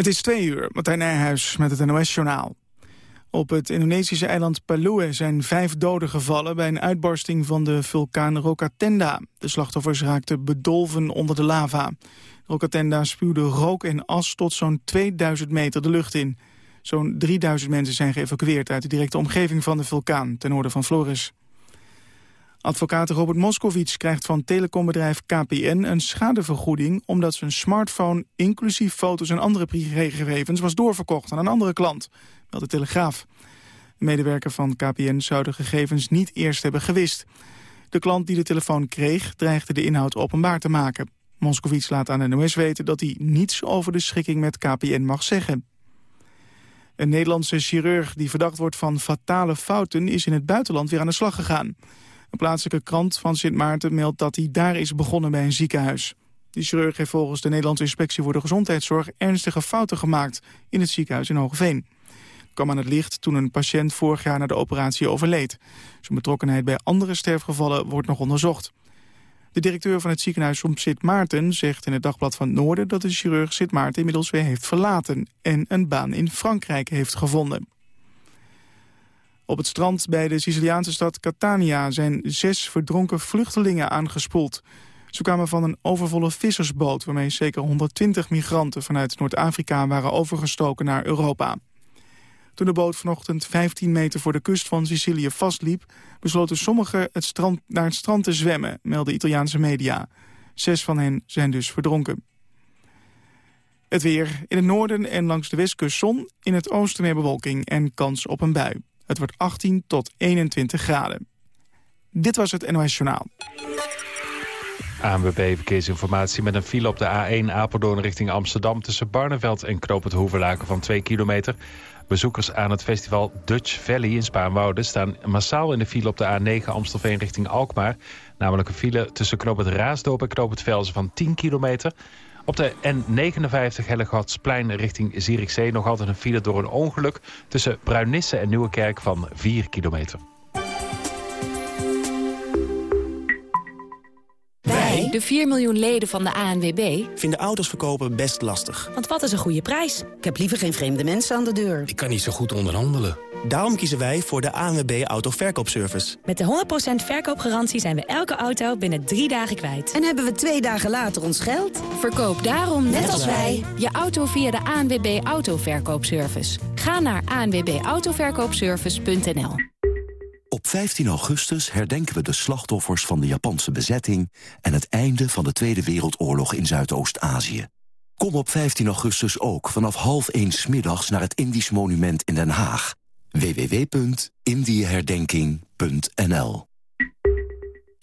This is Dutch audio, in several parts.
Het is twee uur, Martijn Nijhuis met het NOS-journaal. Op het Indonesische eiland Palué zijn vijf doden gevallen... bij een uitbarsting van de vulkaan Rokatenda. De slachtoffers raakten bedolven onder de lava. Rokatenda spuwde rook en as tot zo'n 2000 meter de lucht in. Zo'n 3000 mensen zijn geëvacueerd uit de directe omgeving van de vulkaan... ten noorden van Flores. Advocaat Robert Moskowitz krijgt van telecombedrijf KPN een schadevergoeding... omdat zijn smartphone, inclusief foto's en andere privégegevens... was doorverkocht aan een andere klant, wel de Telegraaf. De medewerker van KPN zou de gegevens niet eerst hebben gewist. De klant die de telefoon kreeg dreigde de inhoud openbaar te maken. Moskowitz laat aan NOS weten dat hij niets over de schikking met KPN mag zeggen. Een Nederlandse chirurg die verdacht wordt van fatale fouten... is in het buitenland weer aan de slag gegaan. Een plaatselijke krant van Sint Maarten meldt dat hij daar is begonnen bij een ziekenhuis. Die chirurg heeft volgens de Nederlandse Inspectie voor de Gezondheidszorg ernstige fouten gemaakt in het ziekenhuis in Hogeveen. Het kwam aan het licht toen een patiënt vorig jaar na de operatie overleed. Zijn betrokkenheid bij andere sterfgevallen wordt nog onderzocht. De directeur van het ziekenhuis om Sint Maarten zegt in het Dagblad van Noorden... dat de chirurg Sint Maarten inmiddels weer heeft verlaten... en een baan in Frankrijk heeft gevonden. Op het strand bij de Siciliaanse stad Catania zijn zes verdronken vluchtelingen aangespoeld. Ze kwamen van een overvolle vissersboot waarmee zeker 120 migranten vanuit Noord-Afrika waren overgestoken naar Europa. Toen de boot vanochtend 15 meter voor de kust van Sicilië vastliep... besloten sommigen het strand, naar het strand te zwemmen, melden Italiaanse media. Zes van hen zijn dus verdronken. Het weer. In het noorden en langs de westkust zon. In het oosten meer bewolking en kans op een bui. Het wordt 18 tot 21 graden. Dit was het NOS Journaal. ANWB Verkeersinformatie met een file op de A1 Apeldoorn richting Amsterdam... tussen Barneveld en Knoop van 2 kilometer. Bezoekers aan het festival Dutch Valley in Spaanwouden... staan massaal in de file op de A9 Amstelveen richting Alkmaar. Namelijk een file tussen Knoop Raasdorp en Knoop Velzen van 10 kilometer... Op de N59 Hellegatsplein richting Zierikzee nog altijd een file door een ongeluk... tussen Bruinisse en Nieuwekerk van 4 kilometer. Wij, de 4 miljoen leden van de ANWB... vinden auto's verkopen best lastig. Want wat is een goede prijs? Ik heb liever geen vreemde mensen aan de deur. Ik kan niet zo goed onderhandelen. Daarom kiezen wij voor de ANWB Autoverkoopservice. Met de 100% verkoopgarantie zijn we elke auto binnen drie dagen kwijt. En hebben we twee dagen later ons geld? Verkoop daarom, net, als wij, je auto via de ANWB Autoverkoopservice. Ga naar anwbautoverkoopservice.nl Op 15 augustus herdenken we de slachtoffers van de Japanse bezetting... en het einde van de Tweede Wereldoorlog in Zuidoost-Azië. Kom op 15 augustus ook vanaf half 1 middags naar het Indisch Monument in Den Haag www.indieherdenking.nl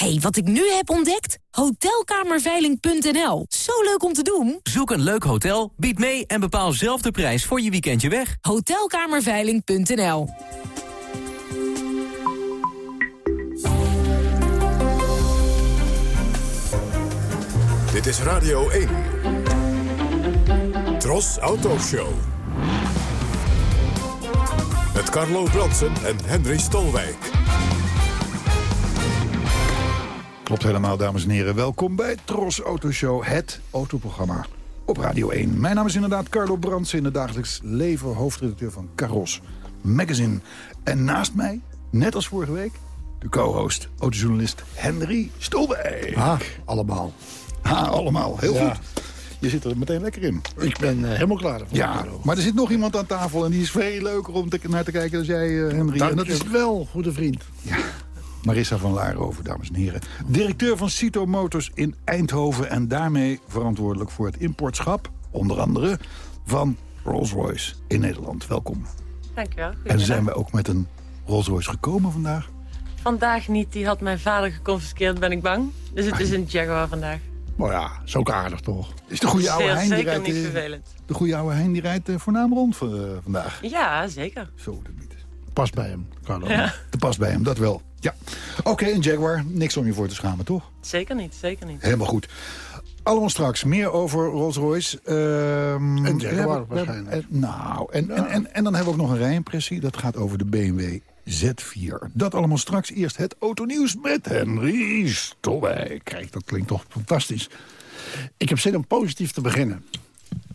hey, wat ik nu heb ontdekt? Hotelkamerveiling.nl. Zo leuk om te doen. Zoek een leuk hotel, bied mee en bepaal zelf de prijs voor je weekendje weg. Hotelkamerveiling.nl. Dit is Radio 1. Tros Autoshow. Met Carlo Bronsen en Henry Stolwijk. Klopt helemaal, dames en heren. Welkom bij Tros Autoshow, het autoprogramma op Radio 1. Mijn naam is inderdaad Carlo Brandsen, in het dagelijks leven hoofdredacteur van Caros Magazine. En naast mij, net als vorige week, de co-host, autojournalist Henry Stolwijk. Ah, allemaal. Ah, allemaal. Heel Ja. goed. Je zit er meteen lekker in. Ik ben eh, helemaal klaar voor Ja, maar er zit nog iemand aan tafel en die is veel leuker om te, naar te kijken dan jij, Henry. Dank en dat je is wel, goede vriend. Marissa van Laarhoven, dames en heren. Directeur van Cito Motors in Eindhoven... en daarmee verantwoordelijk voor het importschap, onder andere... van Rolls-Royce in Nederland. Welkom. Dankjewel. En goedemiddag. zijn we ook met een Rolls-Royce gekomen vandaag? Vandaag niet, die had mijn vader geconfiskeerd, ben ik bang. Dus het is een Jaguar vandaag. Nou ja, is ook aardig toch? Is de goede oude Zeer Hein die zeker rijdt, niet eh, vervelend. de goede oude Hein die rijdt eh, voornaam rond eh, vandaag? Ja, zeker. Zo, dat niet. Past bij hem, Carlo. Ja. Dat past bij hem, dat wel. Ja. Oké, een Jaguar. Niks om je voor te schamen, toch? Zeker niet, zeker niet. Helemaal goed. Allemaal straks meer over Rolls-Royce. Ehm, En Jaguar waarschijnlijk. en- nou, en, en, en, en dan hebben we ook nog een rijimpressie. Dat gaat over de BMW Z4. Dat allemaal straks. Eerst het autonieuws met Henry Stolwijk. Kijk, dat klinkt toch fantastisch. Ik heb zin om positief te beginnen.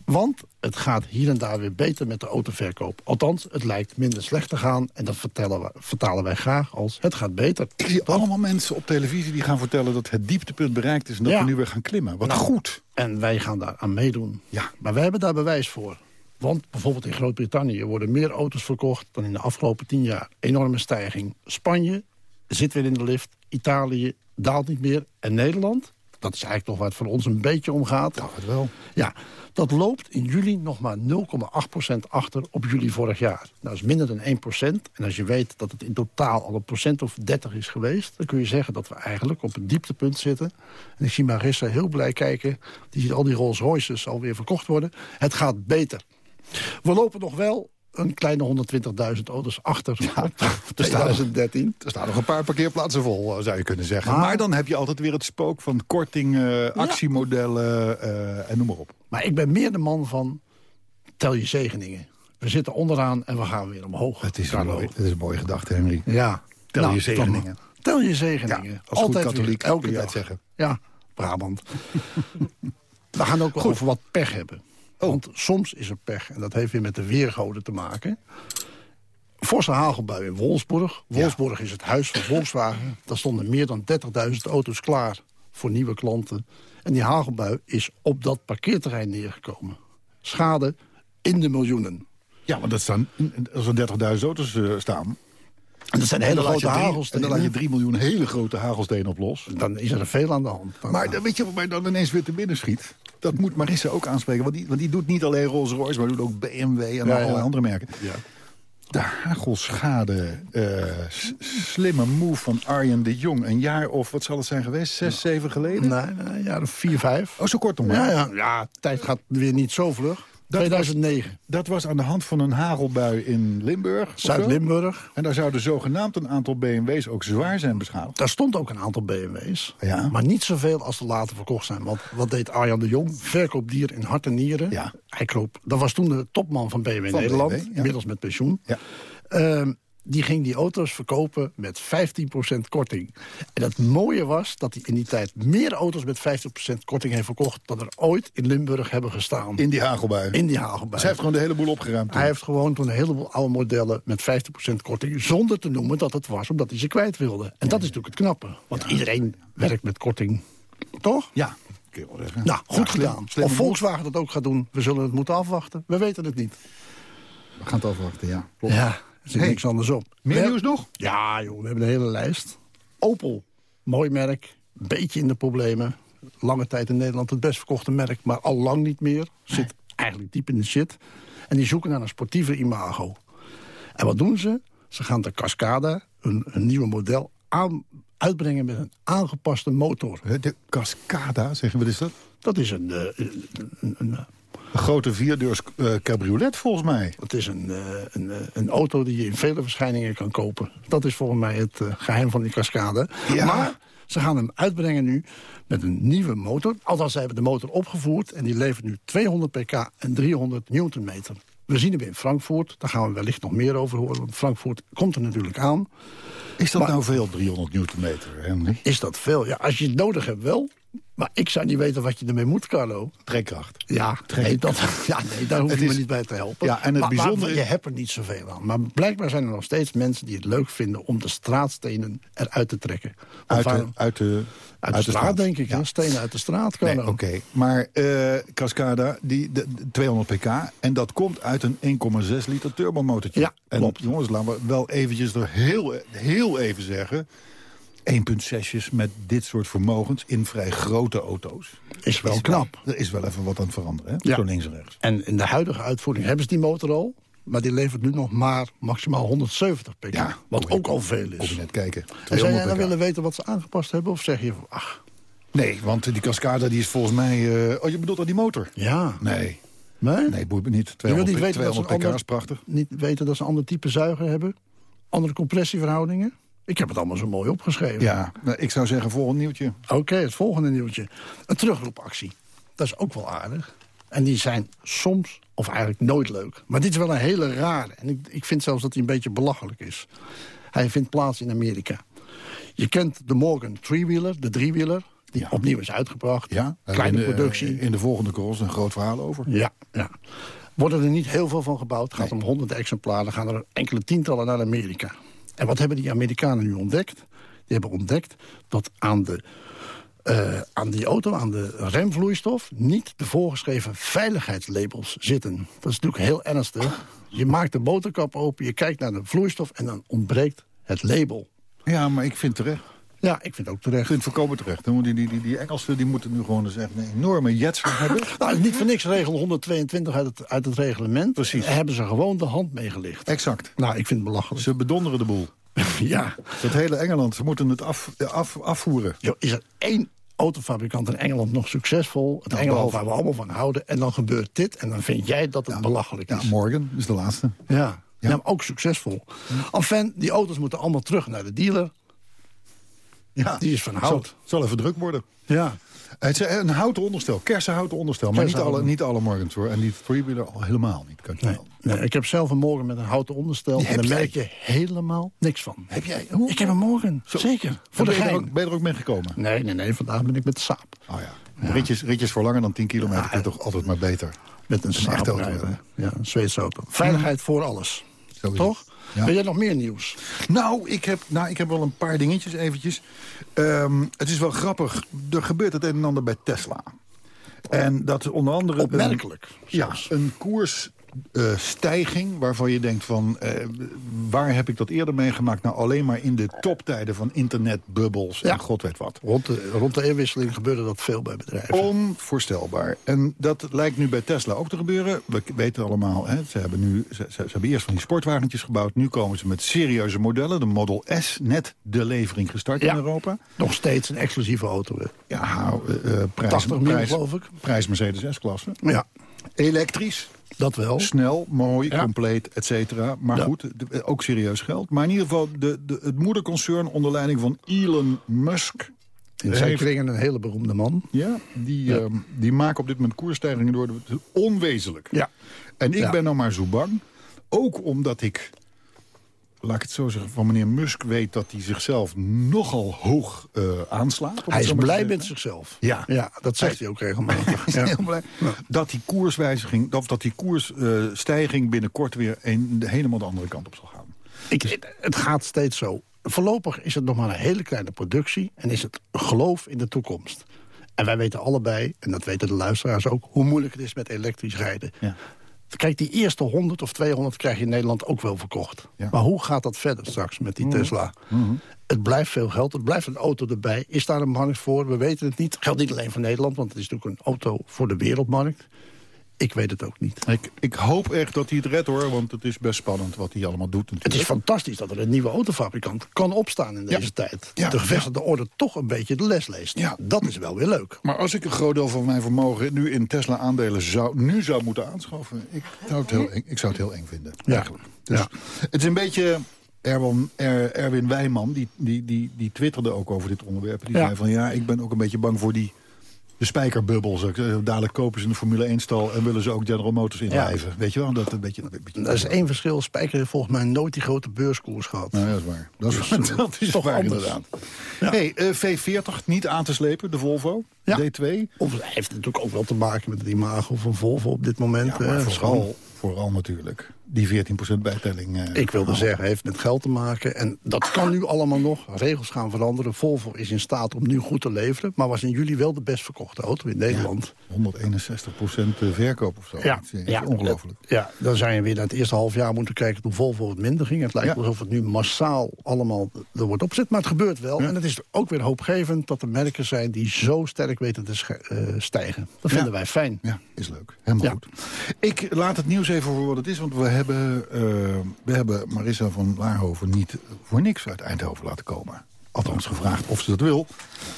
Want het gaat hier en daar weer beter met de autoverkoop. Althans, het lijkt minder slecht te gaan. En dat vertellen we, vertalen wij graag als het gaat beter. Ik zie allemaal mensen op televisie die gaan vertellen... dat het dieptepunt bereikt is en dat Ja. we nu weer gaan klimmen. Wat Nou, goed. En wij gaan daar aan meedoen. Ja. Maar wij hebben daar bewijs voor. Want bijvoorbeeld in Groot-Brittannië worden meer auto's verkocht... dan in de afgelopen tien jaar. Enorme stijging. Spanje zit weer in de lift. Italië daalt niet meer. En Nederland, dat is eigenlijk nog waar het voor ons een beetje om gaat. Het wel. Ja, dat loopt in juli nog maar 0,8% achter op juli vorig jaar. Nou, dat is minder dan 1%. En als je weet dat het in totaal al een procent of 30 is geweest... dan kun je zeggen dat we eigenlijk op een dieptepunt zitten. En ik zie Marissa heel blij kijken. Die ziet al die Rolls Royces alweer verkocht worden. Het gaat beter. We lopen nog wel een kleine 120.000 auto's achter er nog- 2013. Er staan nog een paar parkeerplaatsen vol, eh, zou je kunnen zeggen. Maar, Maar- dan heb je altijd weer het spook van korting, eh, actiemodellen eh, en noem maar op. Maar ik ben meer de man van tel je zegeningen. We zitten onderaan en we gaan weer omhoog. Het is, een mooi, het is een mooie gedachte, Henry. Ja. Tel Nou, je zegeningen. toch maar. Tel je zegeningen. Ja, als goed Altijd katholiek weer, elke dag. zeggen. Ja, Brabant. we gaan ook wel over wat pech hebben. Oh. Want soms is er pech. En dat heeft weer met de weergoden te maken. Forse hagelbui in Wolfsburg. Wolfsburg is het huis van Volkswagen. Daar stonden meer dan 30.000 auto's klaar voor nieuwe klanten. En die hagelbui is op dat parkeerterrein neergekomen. Schade in de miljoenen. Ja, want dat staan, als er 30.000 auto's eh, staan... En dat zijn hele grote drie- En dan laat je 3 miljoen hele grote hagelstenen op los. Dan is er veel aan de hand. Dan- Maar dan, weet je wat mij dan ineens weer te binnen schiet? Dat moet Marissa ook aanspreken. Want die, want die doet niet alleen Rolls Royce, maar doet ook BMW en Ja, allerlei ja. andere merken. Ja. De hagelschade, eh, slimme move van Arjen de Jong. Een jaar of, wat zal het zijn geweest? Zes, zeven geleden? Nee, nee, ja, 4, 5. Oh, zo kort nog maar. Ja, ja, ja, tijd gaat weer niet zo vlug. Dat 2009, Dat was aan de hand van een hagelbui in Limburg. Zuid-Limburg. En daar zouden zogenaamd een aantal BMW's ook zwaar zijn beschadigd. Daar stond ook een aantal BMW's. Ja. Maar niet zoveel als er later verkocht zijn. Want wat deed Arjan de Jong? Verkoopdier in hart en nieren. Ja. Hij kroop, dat was toen de topman van BMW Van Nederland. BMW, ja. Inmiddels met pensioen. Ja. Ehm, die ging die auto's verkopen met 15% korting. En het mooie was dat hij in die tijd meer auto's met 50% korting heeft verkocht... dan er ooit in Limburg hebben gestaan. In die hagelbui. In die hagelbui. Zij heeft gewoon de hele boel opgeruimd. toen. Hij heeft gewoon toen een heleboel oude modellen met 50% korting... zonder te noemen dat het was omdat hij ze kwijt wilde. En dat is natuurlijk het knappe. Want iedereen werkt met korting. Toch? Ja, kun je wel zeggen. Nou, goed slim- gedaan. of. Volkswagen dat ook gaat doen. We zullen het moeten afwachten. We weten het niet. We gaan het afwachten, ja. Klopt. Ja, zit Hey, niks anders op. Meer We- nieuws nog? Ja, joh, we hebben een hele lijst. Opel, mooi merk. Beetje in de problemen. Lange tijd in Nederland het best verkochte merk. Maar al lang niet meer. Zit eigenlijk diep in de shit. En die zoeken naar een sportieve imago. En wat doen ze? Ze gaan de Cascada, een, een nieuwe model, aan, uitbrengen met een aangepaste motor. De Cascada, zeggen we, is dat? Dat is een, eh, een, een, een, grote vierdeurs eh, cabriolet, volgens mij. dat is een, eh, een, eh, een auto die je in vele verschijningen kan kopen. Dat is volgens mij het eh, geheim van die Cascade. Ja. Maar ze gaan hem uitbrengen nu met een nieuwe motor. Althans, ze hebben de motor opgevoerd en die levert nu 200 pk en 300 newtonmeter. We zien hem in Frankfurt, daar gaan we wellicht nog meer over horen. Want Frankfurt komt er natuurlijk aan. Is dat Maar- nou veel, 300 newtonmeter, Henry? Is dat veel? Ja, als je het nodig hebt wel. Maar ik zou niet weten wat je ermee moet, Carlo. Trekkracht. Ja, nee, dat, ja nee, daar hoef Het je me niet bij te helpen. Ja, en het maar, maar bijzondere- je hebt er niet zoveel aan. Maar blijkbaar zijn er nog steeds mensen die het leuk vinden... om de straatstenen eruit te trekken. Uit de, uit de, uit de straat, denk ik. Ja. hè? Stenen uit de straat, Nee, Carlo. oké. Maar eh, Cascada, die, de, de 200 pk. En dat komt uit een 1,6 liter turbomotortje. Ja, en klopt. jongens, laten we wel eventjes er heel, heel even zeggen... 1,6'jes met dit soort vermogens in vrij grote auto's. Is wel knap. Er is wel even wat aan het veranderen, hè? Ja. Zo links en rechts. En in de huidige uitvoering hebben ze die motor al... maar die levert nu nog maar maximaal 170 pk. Ja, wat je- ook al veel Kom is. je net kijken. En zou 200 jij dan willen weten wat ze aangepast hebben? Of zeg je, van, ach, Nee, want die Cascada die is volgens mij... eh, oh, je bedoelt al die motor? ja. Nee, Nee? nee, boeit me niet. Je wilt 200, niet weten dat ze 200 een pk ander- is prachtig. niet weten dat ze een ander type zuiger hebben? Andere compressieverhoudingen? Ik heb het allemaal zo mooi opgeschreven. Ja, nou, ik zou zeggen volgend nieuwtje. Oké, het volgende nieuwtje. Een terugroepactie. Dat is ook wel aardig. En die zijn soms, of eigenlijk nooit leuk. Maar dit is wel een hele rare. En ik, ik vind zelfs dat hij een beetje belachelijk is. Hij vindt plaats in Amerika. Je kent de Morgan Threewheeler, de driewieler. die opnieuw is uitgebracht. Ja, Kleine in de, productie. In de volgende cross een groot verhaal over. Ja, ja. Worden er niet heel veel van gebouwd. Het gaat om honderden exemplaren. gaan er enkele tientallen naar Amerika. En wat hebben die Amerikanen nu ontdekt? Die hebben ontdekt dat aan, de, eh, aan die auto, aan de remvloeistof... niet de voorgeschreven veiligheidslabels zitten. Dat is natuurlijk heel ernstig. Je maakt de motorkap open, je kijkt naar de vloeistof... en dan ontbreekt het label. Ja, maar ik vind terecht. Ja, ik vind het ook terecht. Ik vind het voorkomen terecht. Die, die, die, die Engelsen die moeten nu gewoon eens echt een enorme jetser hebben. Nou, niet voor niks regel 122 uit het, uit het reglement. Precies. Daar hebben ze gewoon de hand meegelicht. Exact. Nou, ik vind het belachelijk. Ze bedonderen de boel. ja. Dat hele Engeland, ze moeten het af, af, afvoeren. Is er één autofabrikant in Engeland nog succesvol? Het Engeland behalve- waar we allemaal van houden. En dan gebeurt dit. En dan vind jij dat het belachelijk Ja, is. Morgan is de laatste. Ja. Ja. ook succesvol. Enfin, die auto's moeten allemaal terug naar de dealer. Ja. Die is van Zal, hout. zal even druk worden. Ja. Het is een houten onderstel, kersenhouten onderstel. Maar niet alle, niet alle Morgans hoor. En die freewheeler al helemaal niet. Kan ik Nee, nee, ik heb zelf een morgen met een houten onderstel. Die en daar merk je helemaal niks van. Heb jij? Ik heb een morgen, zeker. Voor de ben, je er ook, ben je er ook mee gekomen? Nee, nee, nee. Vandaag ben ik met de saap. Oh ja. Ritjes, ritjes voor langer dan 10 kilometer kun je toch altijd maar beter. Met een is een echte auto. Ja, een Zweedse auto. Veiligheid voor alles. Zo is Toch? Ja. Wil jij nog meer nieuws? Nou ik, heb, nou, ik heb wel een paar dingetjes eventjes. Ehm, het is wel grappig. Er gebeurt het een en ander bij Tesla. En dat onder andere... een- Opmerkelijk. ja, zelfs. Een koersstijging waarvan je denkt van... eh, waar heb ik dat eerder meegemaakt? Nou, alleen maar in de toptijden van internetbubbels Ja. en god weet wat. Rond de, rond de eerwisseling gebeurde dat veel bij bedrijven. Onvoorstelbaar. En dat lijkt nu bij Tesla ook te gebeuren. We weten allemaal, hè, ze, hebben nu, ze, ze- hebben eerst van die sportwagentjes gebouwd. Nu komen ze met serieuze modellen. De Model S, net de levering gestart Ja. in Europa. Nog steeds een exclusieve auto. hè. Ja, eh, eh, prijs, 80 miljoen, prijs, geloof ik. prijs Mercedes S-klasse. Ja, Elektrisch, dat wel. snel, mooi, Ja. compleet, et cetera. Maar Ja. goed, de- ook serieus geld. Maar in ieder geval, de, de, het moederconcern onder leiding van Elon Musk... In zijn kringen een hele beroemde man. Ja, die, ehm, die maken op dit moment koersstijgingen door. Is onwezenlijk. Ja. En ik Ja. ben nou maar zo bang. Ook omdat ik, laat ik het zo zeggen, van meneer Musk weet... dat hij zichzelf nogal hoog eh, aanslaat. het Hij is blij met zichzelf. Ja. ja dat zegt Hij- hij ook regelmatig. Ja. heel blij dat die koerswijziging, of dat die koersstijging binnenkort weer een, de, helemaal de andere kant op zal gaan. Ik, het gaat steeds zo. Voorlopig is het nog maar een hele kleine productie... en is het geloof in de toekomst. En wij weten allebei, en dat weten de luisteraars ook... hoe moeilijk het is met elektrisch rijden. Ja. Kijk, die eerste 100 of 200 krijg je in Nederland ook wel verkocht. Ja. Maar hoe gaat dat verder straks met die Tesla? Het blijft veel geld, het blijft een auto erbij. Is daar een markt voor? We weten het niet. Geldt niet alleen voor Nederland, want het is natuurlijk een auto voor de wereldmarkt. Ik weet het ook niet. Ik, ik hoop echt dat hij het redt hoor, want het is best spannend wat hij allemaal doet natuurlijk. Het is fantastisch dat er een nieuwe autofabrikant kan opstaan in deze tijd. Ja. De gevestigde orde toch een beetje de les leest. Ja. Dat is wel weer leuk. Maar als ik een groot deel van mijn vermogen nu in Tesla-aandelen zou, nu zou moeten aanschaffen... Ik zou het heel eng, ik zou het heel eng vinden. Ja. Eigenlijk. Dus Ja. Het is een beetje... Erwin, Er- Erwin Wijman, die, die, die, die twitterde ook over dit onderwerp. Die Ja. zei van ja, ik ben ook een beetje bang voor die... De spijkerbubbels. Eh, Dadelijk kopen ze een Formule 1-stal en willen ze ook General Motors indrijven. Weet je wel? Dat een beetje, een beetje Er is één verschil. Spijker heeft volgens mij nooit die grote beurskoers gehad. Nou, dat is waar. Dat is, dat is toch waar, anders. inderdaad. Ja. Hey, eh, V40 niet aan te slepen, de Volvo. Ja. D2. Of heeft natuurlijk ook wel te maken met het imago van Volvo op dit moment. Ja, maar vooral, vooral natuurlijk die 14% bijtelling. eh, Ik wilde zeggen, heeft met geld te maken. En dat kan nu allemaal nog. Regels gaan veranderen. Volvo is in staat om nu goed te leveren. Maar was in juli wel de best verkochte auto in Nederland. 161% verkoop of zo. Ja, Dat is ja, ongelooflijk. Ja, dan zou je weer naar het eerste half jaar moeten kijken... toen Volvo wat minder ging. Het lijkt Ja. alsof het nu massaal allemaal er wordt opgezet. Maar het gebeurt wel. En het is ook weer hoopgevend dat er merken zijn... die zo sterk weten te eh, stijgen. Dat vinden wij fijn. Ja, is leuk. Helemaal goed. Ik laat het nieuws even voor wat het is. Want we hebben, eh, we hebben Marissa van Laarhoven niet voor niks uit Eindhoven laten komen. Althans gevraagd of ze dat wil.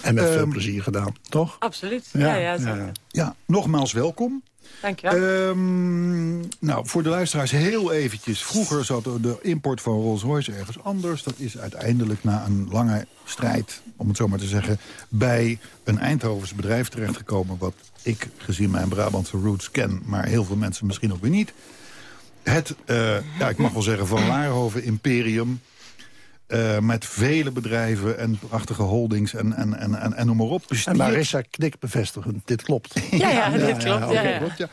En met veel Ehm, plezier gedaan, toch? Absoluut. Ja, ja, zeker. ja. Ja, nogmaals welkom. Dankjewel. Ehm, nou, voor de luisteraars heel eventjes. Vroeger zat de import van Rolls-Royce ergens anders. Dat is uiteindelijk na een lange strijd, om het zo maar te zeggen... bij een Eindhovens bedrijf terechtgekomen... wat ik, gezien mijn Brabantse roots, ken... maar heel veel mensen misschien ook weer niet. Het, eh, ja, ik mag wel zeggen, Van Laarhoven Imperium... eh, met vele bedrijven en prachtige holdings en, en, en, en, en noem maar op. En Bestiert- Marissa knikt bevestigend. Dit klopt. Ja, ja, dit klopt. ja, ja. klopt, ja.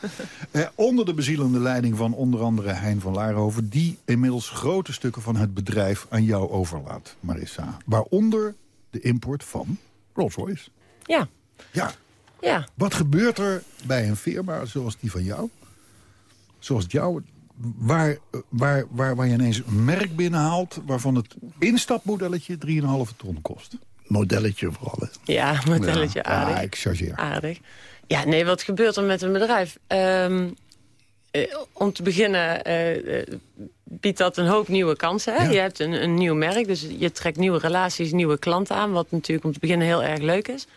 Eh, onder de bezielende leiding van onder andere Hein van Laarhoven... die inmiddels grote stukken van het bedrijf aan jou overlaat, Marissa. Waaronder de import van Rolls-Royce. Ja. Ja, Ja. wat gebeurt er bij een firma zoals die van jou? Zoals het jouw, waar, waar, waar, waar je ineens een merk binnenhaalt... waarvan het instapmodelletje 3,5 ton kost. Modelletje vooral. hè. Ja, modelletje Ja, aardig. Ja, ik chargeer. Aardig. Ja, nee, wat gebeurt er met een bedrijf? Ehm, eh, om te beginnen eh, eh, biedt dat een hoop nieuwe kansen. Hè? Ja. Je hebt een, een nieuw merk, dus je trekt nieuwe relaties, nieuwe klanten aan... wat natuurlijk om te beginnen heel erg leuk is.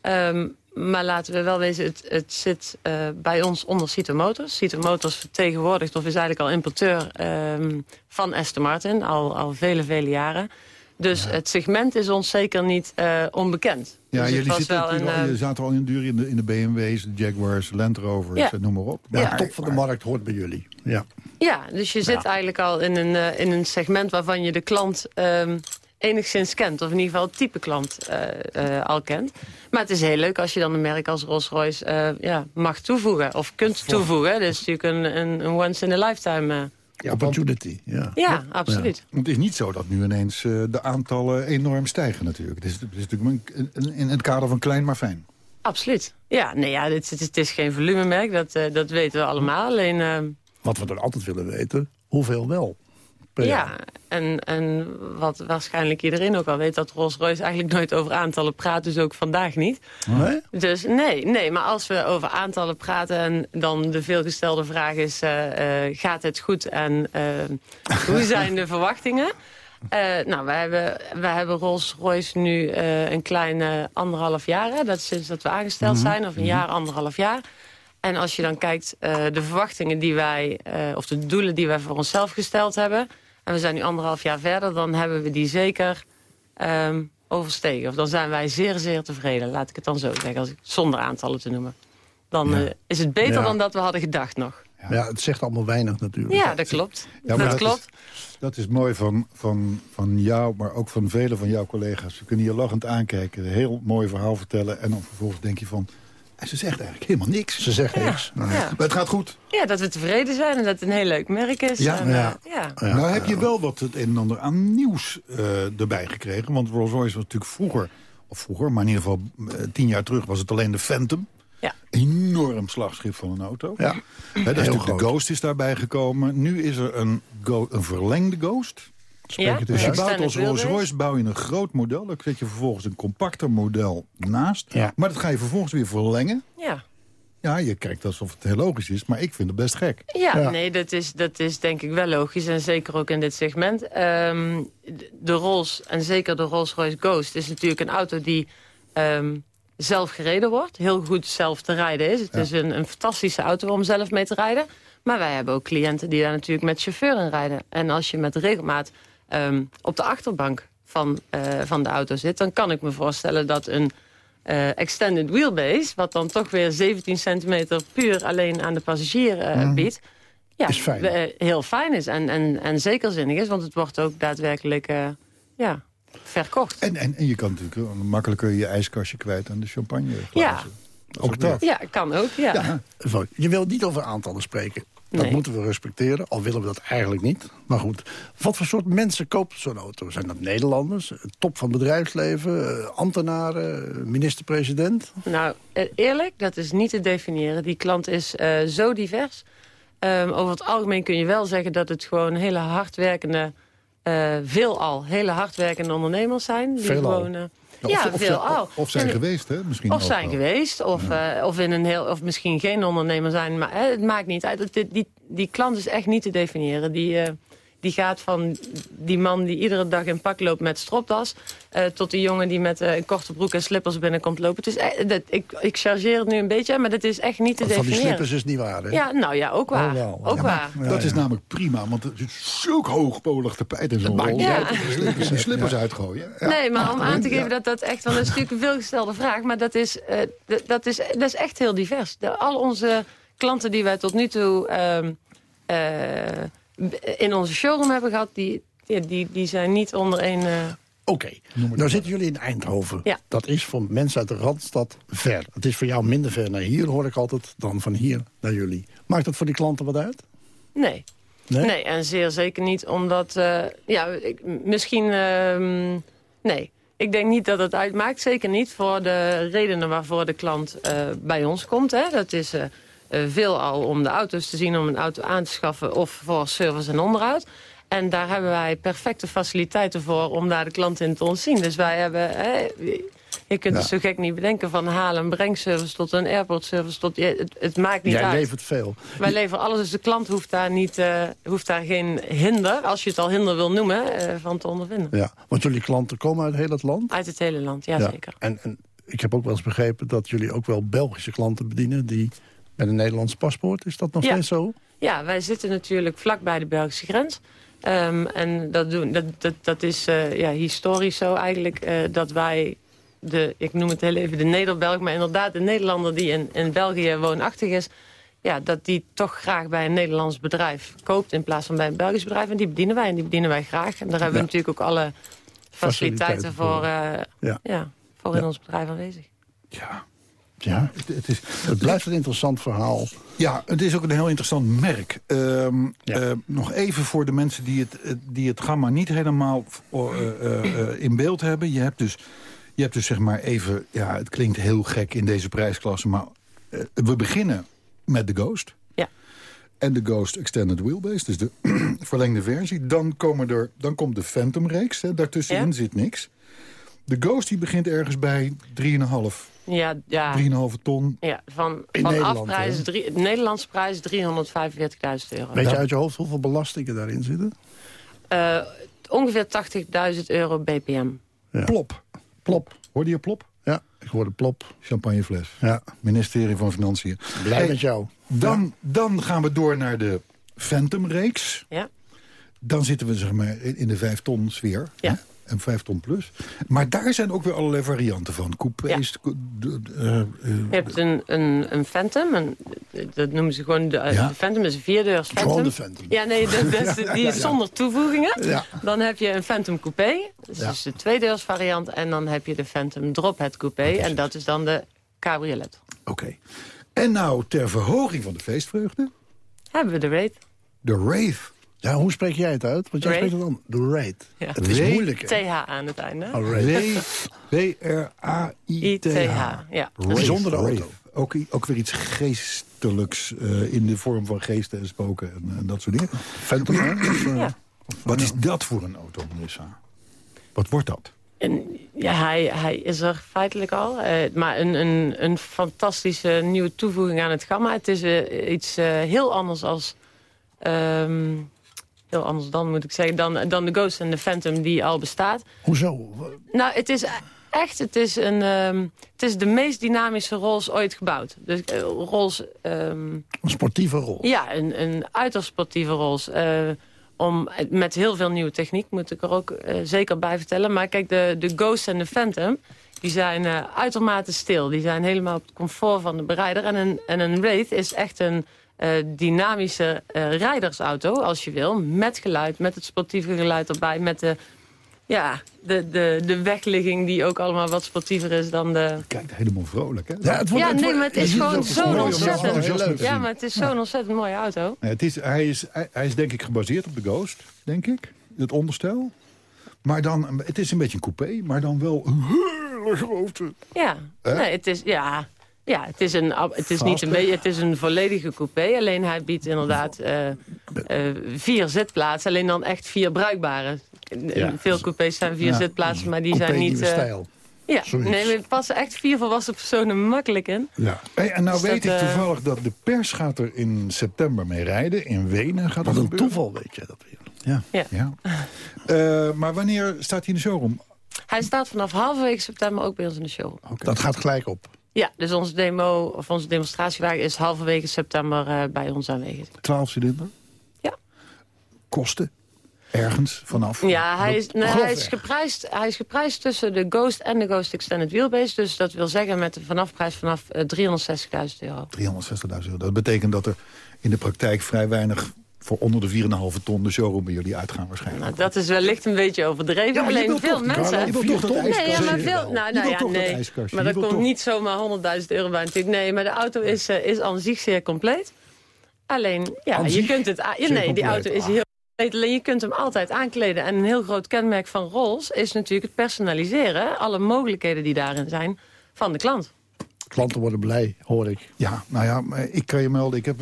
Ehm, maar laten we wel wezen, het, het zit eh, bij ons onder Cito Motors. Cito Motors vertegenwoordigt, of is eigenlijk al importeur ehm, van Aston Martin... Al, al vele, vele jaren. Dus het segment is ons zeker niet eh, onbekend. Ja, dus jullie zitten wel een, al, eh, je zaten al in duur in de, in de BMW's, de Jaguars, Land Rovers, Ja. noem maar op. Maar Ja. de top van de markt hoort bij jullie. Ja. Ja, dus je zit eigenlijk al in een, in een segment waarvan je de klant ehm, enigszins kent. Of in ieder geval het type klant eh, eh, al kent. Maar het is heel leuk als je dan een merk als Rolls-Royce eh, ja, mag toevoegen. Of kunt toevoegen. Dat is natuurlijk een, een, een once-in-a-lifetime. Ja, Opportunity. Ja. ja, absoluut. Want het is niet zo dat nu ineens de aantallen enorm stijgen natuurlijk. Het is, het is natuurlijk een- een- in het kader van klein maar fijn. Absoluut. Ja, nee, ja, dit, het, is, het is geen volumemerk, dat, dat weten we allemaal. Alleen, Wat we dan altijd willen weten, hoeveel wel? Ja, en, en wat waarschijnlijk iedereen ook al weet... dat Rolls-Royce eigenlijk nooit over aantallen praat, dus ook vandaag niet. Nee? Dus nee, nee, maar als we over aantallen praten... en dan de veelgestelde vraag is, eh, eh, gaat het goed en eh, hoe zijn de verwachtingen? Nou, wij hebben, wij hebben Rolls-Royce nu een kleine anderhalf jaar. Hè? Dat is sinds dat we aangesteld zijn, of een jaar, anderhalf jaar. En als je dan kijkt, de verwachtingen die wij... of de doelen die wij voor onszelf gesteld hebben... en we zijn nu anderhalf jaar verder... dan hebben we die zeker ehm, overstegen. Of dan zijn wij zeer, zeer tevreden. Laat ik het dan zo zeggen, als ik, zonder aantallen te noemen. Dan Ja. eh, is het beter Ja. dan dat we hadden gedacht nog. Ja, het zegt allemaal weinig natuurlijk. Ja, dat klopt. Ja, dat klopt. Is, dat is mooi van, van, van jou, maar ook van vele van jouw collega's. Ze kunnen je lachend aankijken, een heel mooi verhaal vertellen... en dan vervolgens denk je van, eh, ze zegt eigenlijk helemaal niks. Ze zegt niks. Ja. Maar het gaat goed. Ja, dat we tevreden zijn en dat het een heel leuk merk is. Ja, en, ja. eh, ja. Ja. nou heb je wel wat het een en ander aan nieuws eh, erbij gekregen. Want Rolls-Royce was natuurlijk vroeger, of vroeger, maar in ieder geval eh, tien jaar terug... was het alleen de Phantom. Ja. Enorm slagschip van een auto. Ja. Hè, dat is natuurlijk groot. de Ghost is daarbij gekomen. Nu is er een, go- een verlengde Ghost. Ja, Dus je bouwt als. Rolls-Royce bouw je een groot model. Dan zet je vervolgens een compacter model naast. Ja. Maar dat ga je vervolgens weer verlengen. Ja. Ja, je kijkt alsof het heel logisch is. Maar ik vind het best gek. Ja, Ja. nee, dat is, dat is denk ik wel logisch. En zeker ook in dit segment. Ehm, de- de Rolls, en zeker de Rolls-Royce Ghost... is natuurlijk een auto die ehm, zelf gereden wordt. Heel goed zelf te rijden is. Het is een, een fantastische auto om zelf mee te rijden. Maar wij hebben ook cliënten die daar natuurlijk met chauffeur in rijden. En als je met regelmaat ehm, op de achterbank van, eh, van de auto zit... dan kan ik me voorstellen dat een eh, extended wheelbase... wat dan toch weer 17 centimeter puur alleen aan de passagier eh, biedt... Ja, Is fijn. we- heel fijn is en, en, en zeker zinnig is. Want het wordt ook daadwerkelijk eh, ja, verkocht. En, en, en je kan natuurlijk makkelijker je ijskastje kwijt aan de champagne. Ja. Ook dat. Ja, kan ook, ja. Ja. Je wil niet over aantallen spreken. Dat Nee. moeten we respecteren, al willen we dat eigenlijk niet. Maar goed, wat voor soort mensen koopt zo'n auto? Zijn dat Nederlanders, top van bedrijfsleven, eh, ambtenaren, eh, minister-president? Nou, eh, eerlijk, dat is niet te definiëren. Die klant is eh, zo divers. Ehm, over het algemeen kun je wel zeggen dat het gewoon hele hardwerkende... eh veelal hele hardwerkende ondernemers zijn. Die Veelal. gewoon, eh, Ja, of, veelal. of, of zijn En- geweest, hè? Misschien Of zijn wel. geweest, of, eh, of, in een heel, of misschien geen ondernemer zijn. Maar hè, het maakt niet uit. Het- Die, die klant is echt niet te definiëren. Die, eh, die gaat van die man die iedere dag in pak loopt met stropdas... eh, tot die jongen die met eh, een korte broek en slippers binnenkomt lopen. Het is echt, dat, ik, ik chargeer het nu een beetje, maar dat is echt niet te Van die definiëren. slippers is niet waar, hè? Ja, nou ja, ook waar. Oh, wel. ook Ja, waar. Ja, dat is namelijk prima, want er zit zulk hoogpolig tapijt in zo'n maakt rol. niet Ja. slippers Die hebt. slippers uitgooien. Ja. Nee, maar om aan te geven dat dat echt... Want dat is natuurlijk een veelgestelde vraag. Maar dat is, eh, d- dat is, dat is echt heel divers. De, al onze klanten die wij tot nu toe... ehm, eh, in onze showroom hebben gehad... die die, die, die zijn niet onder één... eh, Oké, nou zitten jullie in Eindhoven. Ja. Dat is voor mensen uit de Randstad ver. Het is voor jou minder ver naar hier, hoor ik altijd, dan van hier naar jullie. Maakt dat voor die klanten wat uit? Nee. Nee? nee. en zeer zeker niet, omdat... eh, ja, ik, misschien... ehm, nee, ik denk niet dat het uitmaakt. Zeker niet voor de redenen waarvoor de klant eh, bij ons komt. Hè. Dat is eh eh, veelal om de auto's te zien, om een auto aan te schaffen... of voor service en onderhoud. En daar hebben wij perfecte faciliteiten voor om daar de klant in te ontzien. Dus wij hebben... Je kunt Ja. het zo gek niet bedenken van haal- en brengservice tot een airport service. Tot, het, het maakt niet Jij uit. levert veel. Wij leveren alles, dus de klant hoeft daar, niet, eh, hoeft daar geen hinder, als je het al hinder wil noemen, eh, van te ondervinden. Ja, want jullie klanten komen uit heel het land? Uit het hele land, ja, zeker. En, en ik heb ook wel eens begrepen dat jullie ook wel Belgische klanten bedienen... die met een Nederlands paspoort. Is dat nog Ja. steeds zo? Ja, wij zitten natuurlijk vlak bij de Belgische grens. Ehm, en dat, doen, dat, dat, dat is eh, ja, historisch zo eigenlijk, eh, dat wij, de, ik noem het heel even de Nederbelg... maar inderdaad de Nederlander die in, in België woonachtig is... Ja, dat die toch graag bij een Nederlands bedrijf koopt... in plaats van bij een Belgisch bedrijf. En die bedienen wij en die bedienen wij graag. En daar hebben we natuurlijk ook alle faciliteiten, Faciliteiten voor, eh, Ja. ja. voor in ons bedrijf aanwezig. Ja, Het, het is, het blijft een interessant verhaal. Ja, het is ook een heel interessant merk. Ehm, eh, nog even voor de mensen die het, eh, die het gamma niet helemaal eh, in beeld hebben. Je hebt dus, je hebt dus zeg maar even... Ja, het klinkt heel gek in deze prijsklasse, maar we beginnen met de Ghost. Ja. En de Ghost Extended Wheelbase, dus de verlengde versie. Dan, komen er, dan komt de Phantom-reeks, hè, daartussenin Ja. zit niks. De Ghost die begint ergens bij 3,5 Ja, ja. 3,5 ton. Ja, van, In van Nederland, afprijs, drie, de Nederlandse prijs 345.000 euro. Weet je uit je hoofd hoeveel belastingen daarin zitten? Eh, ongeveer 80.000 euro BPM. Ja. Plop. Plop. Hoorde je plop? Ja, ik hoorde plop. Champagnefles. Ja. Ministerie van Financiën. Blij Hey, met jou. Dan, dan gaan we door naar de Phantom-reeks. Ja. Dan zitten we zeg maar, in in de 5 ton sfeer. Ja. hè? En 5 ton plus. Maar daar zijn ook weer allerlei varianten van. Coupés. eh, eh, Je hebt een, een, een Phantom, een, dat noemen ze gewoon de, Ja. de Phantom, is een vierdeurs Phantom. Gewoon de Phantom. Ja, nee, dat, dat is- die is ja, ja. zonder toevoegingen. Ja. Dan heb je een Phantom Coupé, dat is Ja. dus de tweedeurs variant. En dan heb je de Phantom Drophead Coupé, en dat is dan de cabriolet. Oké. En nou, ter verhoging van de feestvreugde, Hebben we de rate. de Wraith. Ja, hoe spreek jij het uit? Want jij spreekt het dan. De rate. Ja. Het is moeilijk. hè? TH aan het einde. Oh. W-R-A-I-T-H. ITH, ja. Bijzondere auto. Ook, ook weer iets geestelijks eh, in de vorm van geesten en spoken en, en dat soort dingen. Phantom, eh, Ja. Wat is dat voor een auto, Melissa? Wat wordt dat? En, ja, hij, hij is er feitelijk al. eh, maar een, een, een fantastische nieuwe toevoeging aan het gamma. Het is iets eh, heel anders als... ehm, heel anders dan, moet ik zeggen, dan, dan de Ghost en de Phantom die al bestaat. Hoezo? Nou, het is echt, het is, een, ehm, het is de meest dynamische Rolls ooit gebouwd. Dus Rolls, ehm, Een sportieve rol. ja, een, een uiterst sportieve Rolls. eh, om, met heel veel nieuwe techniek, moet ik er ook eh, zeker bij vertellen. Maar kijk, de, de Ghost en de Phantom, die zijn uitermate stil. Die zijn helemaal op het comfort van de berijder. En een, en een Wraith is echt een eh, dynamische eh, rijdersauto, als je wil. Met geluid, met het sportieve geluid erbij, met de... Ja, de, de, de wegligging die ook allemaal wat sportiever is dan de... Kijkt helemaal vrolijk, hè? Ja, het wordt, Ja, het nee, wordt- maar het is gewoon zo'n ontzettend- leuk. Ja, maar het is zo'n ontzettend mooie auto. Nee, het is, hij, is, hij, hij is denk ik gebaseerd op de Ghost, denk ik. Het onderstel. Maar dan, het is een beetje een coupé, maar dan wel een hele grote. Ja, nee, het is, ja, ja, het is, een, het is niet een beetje, het is een volledige coupé. Alleen hij biedt inderdaad eh, eh, vier zitplaatsen. Alleen dan echt vier bruikbare. Ja. Veel coupés zijn vier Ja. zitplaatsen, maar die Coupé zijn niet... eh, stijl. ja, Zoiets. nee, er passen echt vier volwassen personen makkelijk in. Ja. Hey, en nou Dus weet dat, ik eh, toevallig dat de pers gaat er in september mee rijden. In Wenen gaat Wat dat een gebeuren. toeval, weet je dat weer. Ja. Ja. Ja. Eh, maar wanneer staat hij in de showroom? Hij staat vanaf halverwege september ook bij ons in de show. Dat gaat gelijk op. Ja, dus onze demo, of onze demonstratiewagen is halverwege september eh, bij ons aanwezig. 12 cilinder? Ja. Kosten? Ergens vanaf? Ja, hij is, nee, hij, is geprijsd, hij is geprijsd tussen de Ghost en de Ghost Extended Wheelbase. Dus dat wil zeggen met een vanafprijs vanaf eh, 360.000 euro. 360.000 euro. Dat betekent dat er in de praktijk vrij weinig voor onder de 4,5 ton de showroom bij jullie uitgaan waarschijnlijk. Nou, dat is wellicht een beetje overdreven. Ja, Alleen veel toch- mensen... Je wilt toch dat Nee, ja, ijskastje? maar veel... Nou, nou ja, dat nee. ijskastje? Maar dat komt toch- niet zomaar 100.000 euro bij natuurlijk. Nee, maar de auto is, eh, is aan zich zeer compleet. Alleen, ja, je kunt het... Ja, nee, die auto is heel compleet. Alleen je kunt hem altijd aankleden. En een heel groot kenmerk van Rolls is natuurlijk het personaliseren. Alle mogelijkheden die daarin zijn van de klant. Klanten worden blij, hoor ik. Ja, nou ja, maar ik kan je melden, ik heb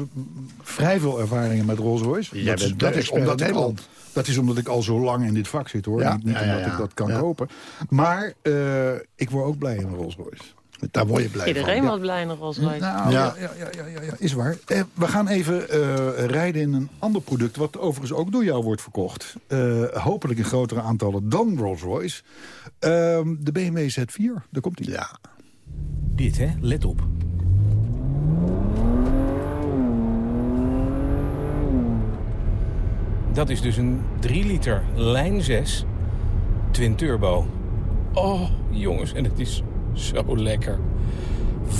vrij veel ervaringen met Rolls Royce. Jij bent de expert in omdat ik al, dat is omdat ik al zo lang in dit vak zit, hoor. Ja, niet niet ja, ja, omdat ja. ik dat kan Ja. kopen. Maar eh, ik word ook blij in een Rolls Royce. Daar word je blij Iedereen van. wordt blij in een Rolls Royce. Nou, ja. Ja, ja, ja, ja, ja, is waar. Eh, we gaan even eh, rijden in een ander product... wat overigens ook door jou wordt verkocht. Eh, hopelijk in grotere aantallen dan Rolls-Royce. Ehm, de BMW Z4, daar komt hij. Ja. Dit, hè? Let op. Dat is dus een 3 liter lijn 6 twin turbo. Oh, jongens, en het is zo lekker.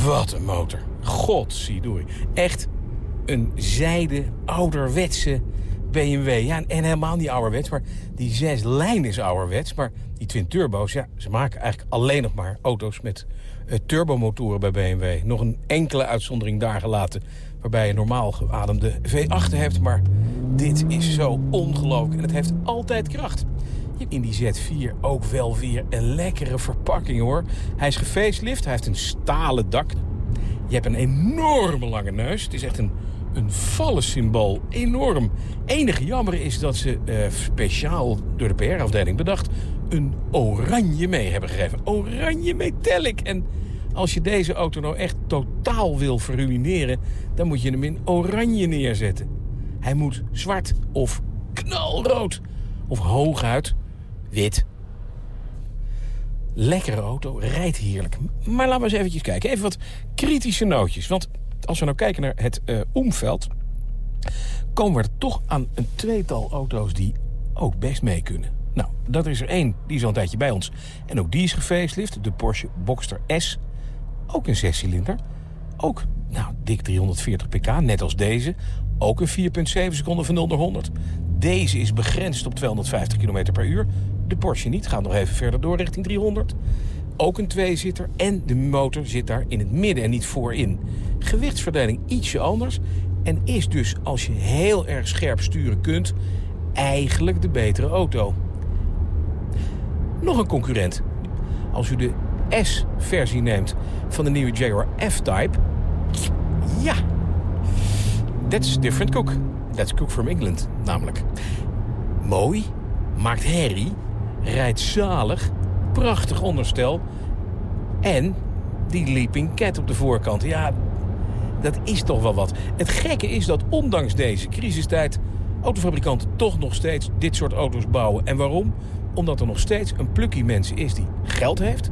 Wat een motor. Godziedoei. Echt een zijde, ouderwetse BMW. Ja, en helemaal niet ouderwets, maar die zes lijn is ouderwets. Maar die twin turbo's, ja, ze maken eigenlijk alleen nog maar auto's met turbomotoren bij BMW. Nog een enkele uitzondering daar gelaten, waarbij je normaal geademde V8 hebt. Maar dit is zo ongelooflijk en het heeft altijd kracht. In die Z4 ook wel weer een lekkere verpakking hoor. Hij is gefacelift, hij heeft een stalen dak. Je hebt een enorme lange neus. Het is echt een, een symbool. Enorm. Enige jammer is dat ze eh, speciaal door de PR-afdeling bedacht... een oranje mee hebben gegeven. Oranje metallic. En als je deze auto nou echt totaal wil verruineren... dan moet je hem in oranje neerzetten. Hij moet zwart of knalrood. Of hooguit wit. Lekkere auto, rijdt heerlijk. Maar laten we eens eventjes kijken. Even wat kritische nootjes. Want als we nou kijken naar het eh omveld... komen we er toch aan een tweetal auto's die ook best mee kunnen. Nou, dat is er één, die is al een tijdje bij ons. En ook die is gefacelift, de Porsche Boxster S. Ook een zescilinder. Ook, nou, dik 340 pk, net als deze. Ook een 4,7 seconden van 0 naar 100. Deze is begrensd op 250 km per uur. De Porsche niet, gaat nog even verder door richting 300. Ook een tweezitter en de motor zit daar in het midden en niet voorin. Gewichtsverdeling ietsje anders. En is dus, als je heel erg scherp sturen kunt, eigenlijk de betere auto. Nog een concurrent. Als u de S-versie neemt van de nieuwe Jaguar F-Type... Ja, that's different cook. That's cook from England, namelijk. Mooi, maakt herrie, rijdt zalig, prachtig onderstel... en die leaping cat op de voorkant. Ja, dat is toch wel wat. Het gekke is dat ondanks deze crisistijd... autofabrikanten toch nog steeds dit soort auto's bouwen. En waarom? Omdat er nog steeds een plukkie mensen is die geld heeft...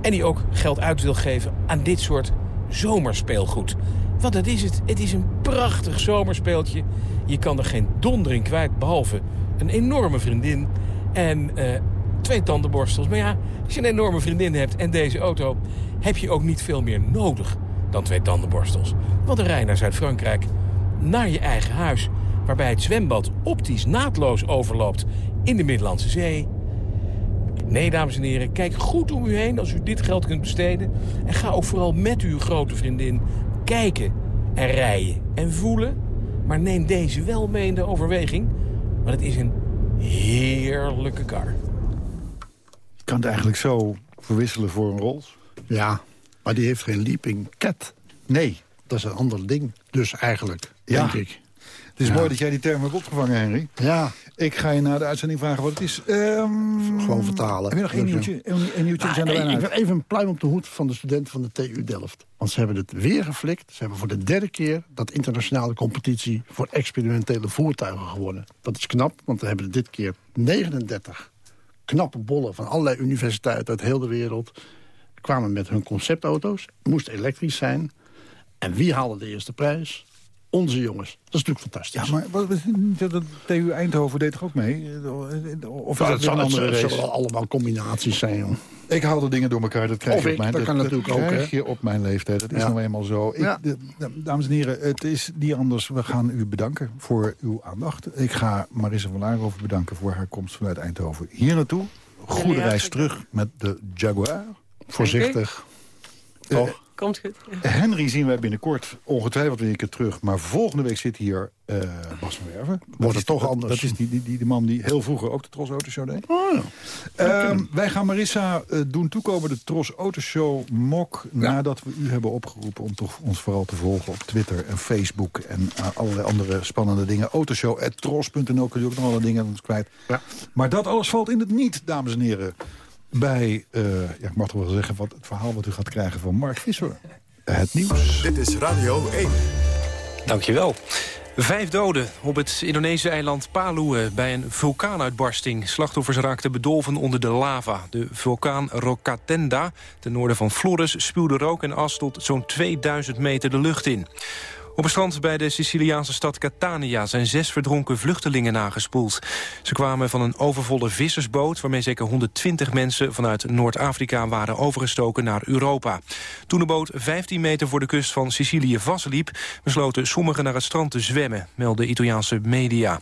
en die ook geld uit wil geven aan dit soort zomerspeelgoed. Want dat is het. Het is een prachtig zomerspeeltje. Je kan er geen donder in kwijt, behalve een enorme vriendin en eh, twee tandenborstels. Maar ja, als je een enorme vriendin hebt en deze auto... heb je ook niet veel meer nodig dan twee tandenborstels. Want een rij naar Zuid-Frankrijk, naar je eigen huis... waarbij het zwembad optisch naadloos overloopt in de Middellandse Zee... Nee, dames en heren, kijk goed om u heen als u dit geld kunt besteden. En ga ook vooral met uw grote vriendin kijken en rijden en voelen. Maar neem deze wel mee in de overweging. Want het is een heerlijke kar. Je kan het eigenlijk zo verwisselen voor een Rolls. Ja, maar die heeft geen leaping cat. Nee. Dat is een ander ding, dus eigenlijk, Ja. denk ik. Het is Ja. mooi dat jij die term hebt opgevangen, Henry. Ja. Ik ga je na de uitzending vragen wat het is. Ehm, Gewoon vertalen. Heb je nog één Dus, nieuwtje? Een, een nieuwtje, zijn er bijna ik wil even een pluim op de hoed van de studenten van de TU Delft. Want ze hebben het weer geflikt. Ze hebben voor de derde keer dat internationale competitie... voor experimentele voertuigen gewonnen. Dat is knap, want we hebben dit keer 39 knappe bollen... van allerlei universiteiten uit heel de wereld... kwamen met hun conceptauto's. Moest elektrisch zijn. En wie haalde de eerste prijs? Onze jongens. Dat is natuurlijk fantastisch. Ja, maar wat, de TU Eindhoven deed toch ook mee? Of Nou, dat het, zal, andere zullen- het allemaal combinaties zijn. joh. Ik haal de dingen door elkaar. Dat krijg Of je op ik, mijn, dat kan natuurlijk ook, krijg je op mijn leeftijd. Dat is Ja. nou eenmaal zo. Ik, Ja. de- dames en heren, het is niet anders. We gaan u bedanken voor uw aandacht. Ik ga Marissa van Laarhoven bedanken voor haar komst vanuit Eindhoven hier naartoe. Goede reis terug met de Jaguar. Voorzichtig. Eh, Toch? Komt goed. Henry zien wij binnenkort ongetwijfeld weer een keer terug. Maar volgende week zit hier eh, Bas van Werven. Dat het toch dat- anders. Dat is die, die, die, de man die heel vroeger ook de Tros Autoshow deed. Oh, ja. Ehm, wij gaan Marissa eh, doen toekomen de Tros Autoshow mok... nadat we u hebben opgeroepen om toch ons vooral te volgen op Twitter en Facebook... en eh, allerlei andere spannende dingen. Autoshow.tros.nl kun je ook nog alle dingen aan ons kwijt. Ja. Maar dat alles valt in het niet, dames en heren. Bij, eh, ja, ik mag toch wel zeggen, wat, het verhaal wat u gaat krijgen van Mark Visser. Het nieuws. Dit is Radio 1. Dankjewel. Vijf doden op het Indonesische eiland Palu bij een vulkaanuitbarsting. Slachtoffers raakten bedolven onder de lava. De vulkaan Rokatenda, ten noorden van Flores, spuwde rook en as tot zo'n 2000 meter de lucht in. Op een strand bij de Siciliaanse stad Catania zijn zes verdronken vluchtelingen nagespoeld. Ze kwamen van een overvolle vissersboot... waarmee zeker 120 mensen vanuit Noord-Afrika waren overgestoken naar Europa. Toen de boot 15 meter voor de kust van Sicilië vastliep... besloten sommigen naar het strand te zwemmen, melden Italiaanse media.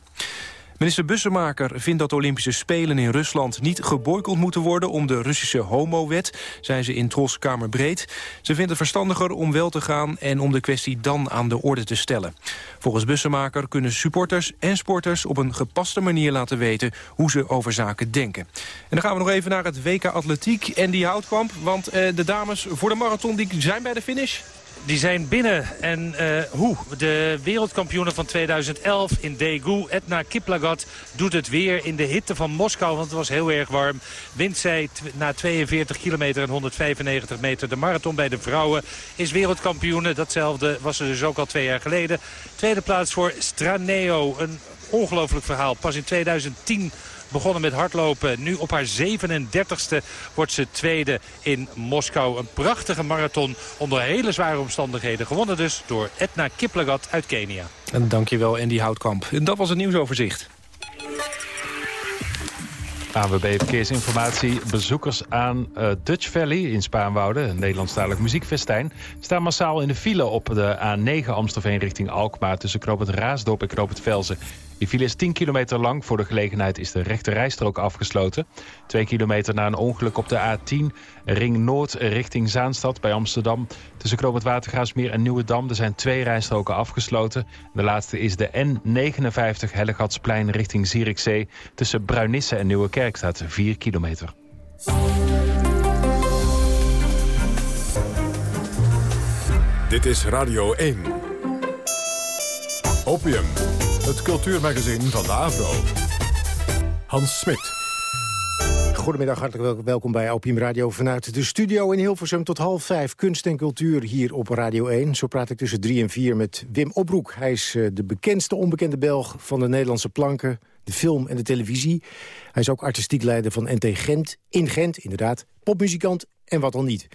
Minister Bussemaker vindt dat de Olympische Spelen in Rusland niet geboycott moeten worden om de Russische homowet, zei ze in Tros Kamerbreed. Ze vindt het verstandiger om wel te gaan en om de kwestie dan aan de orde te stellen. Volgens Bussemaker kunnen supporters en sporters op een gepaste manier laten weten hoe ze over zaken denken. En dan gaan we nog even naar het WK Atletiek en die houtkamp, want eh, de dames voor de marathon die zijn bij de finish. Die zijn binnen. En eh, hoe? De wereldkampioene van 2011 in Daegu, Etna Kiplagat, doet het weer in de hitte van Moskou. Want het was heel erg warm. Wint zij na 42 kilometer en 195 meter de marathon bij de vrouwen. Is wereldkampioene. Datzelfde was ze dus ook al twee jaar geleden. Tweede plaats voor Straneo. Een ongelooflijk verhaal. Pas in 2010 begonnen met hardlopen. Nu op haar 37ste wordt ze tweede in Moskou. Een prachtige marathon onder hele zware omstandigheden. Gewonnen dus door Etna Kiplagat uit Kenia. En dankjewel Andy Houtkamp. En dat was het nieuwsoverzicht. ANWB Verkeersinformatie. Bezoekers aan eh, Dutch Valley in Spaanwouden, een Nederlandstalig muziekfestijn... staan massaal in de file op de A9 Amstelveen richting Alkmaar... tussen Knoop het Raasdorp en Knoop het Velzen. Die file is 10 kilometer lang. Voor de gelegenheid is de rechte rijstrook afgesloten. 2 kilometer na een ongeluk op de A10. Ring Noord richting Zaanstad bij Amsterdam. Tussen Knoop het Watergraafsmeer en Nieuwedam. Er zijn twee rijstroken afgesloten. De laatste is de N59 Hellegatsplein richting Zierikzee. Tussen Bruinisse en Nieuwekerk staat 4 kilometer. Dit is Radio 1. Opium, het cultuurmagazin van de AVRO. Hans Smit. Goedemiddag, hartelijk wel- welkom bij Opium Radio vanuit de studio in Hilversum tot half vijf. Kunst en cultuur hier op Radio 1. Zo praat ik tussen drie en vier met Wim Opbroek. Hij is eh, de bekendste onbekende Belg van de Nederlandse planken, de film en de televisie. Hij is ook artistiek leider van NT Gent, in Gent inderdaad, popmuzikant en wat dan niet.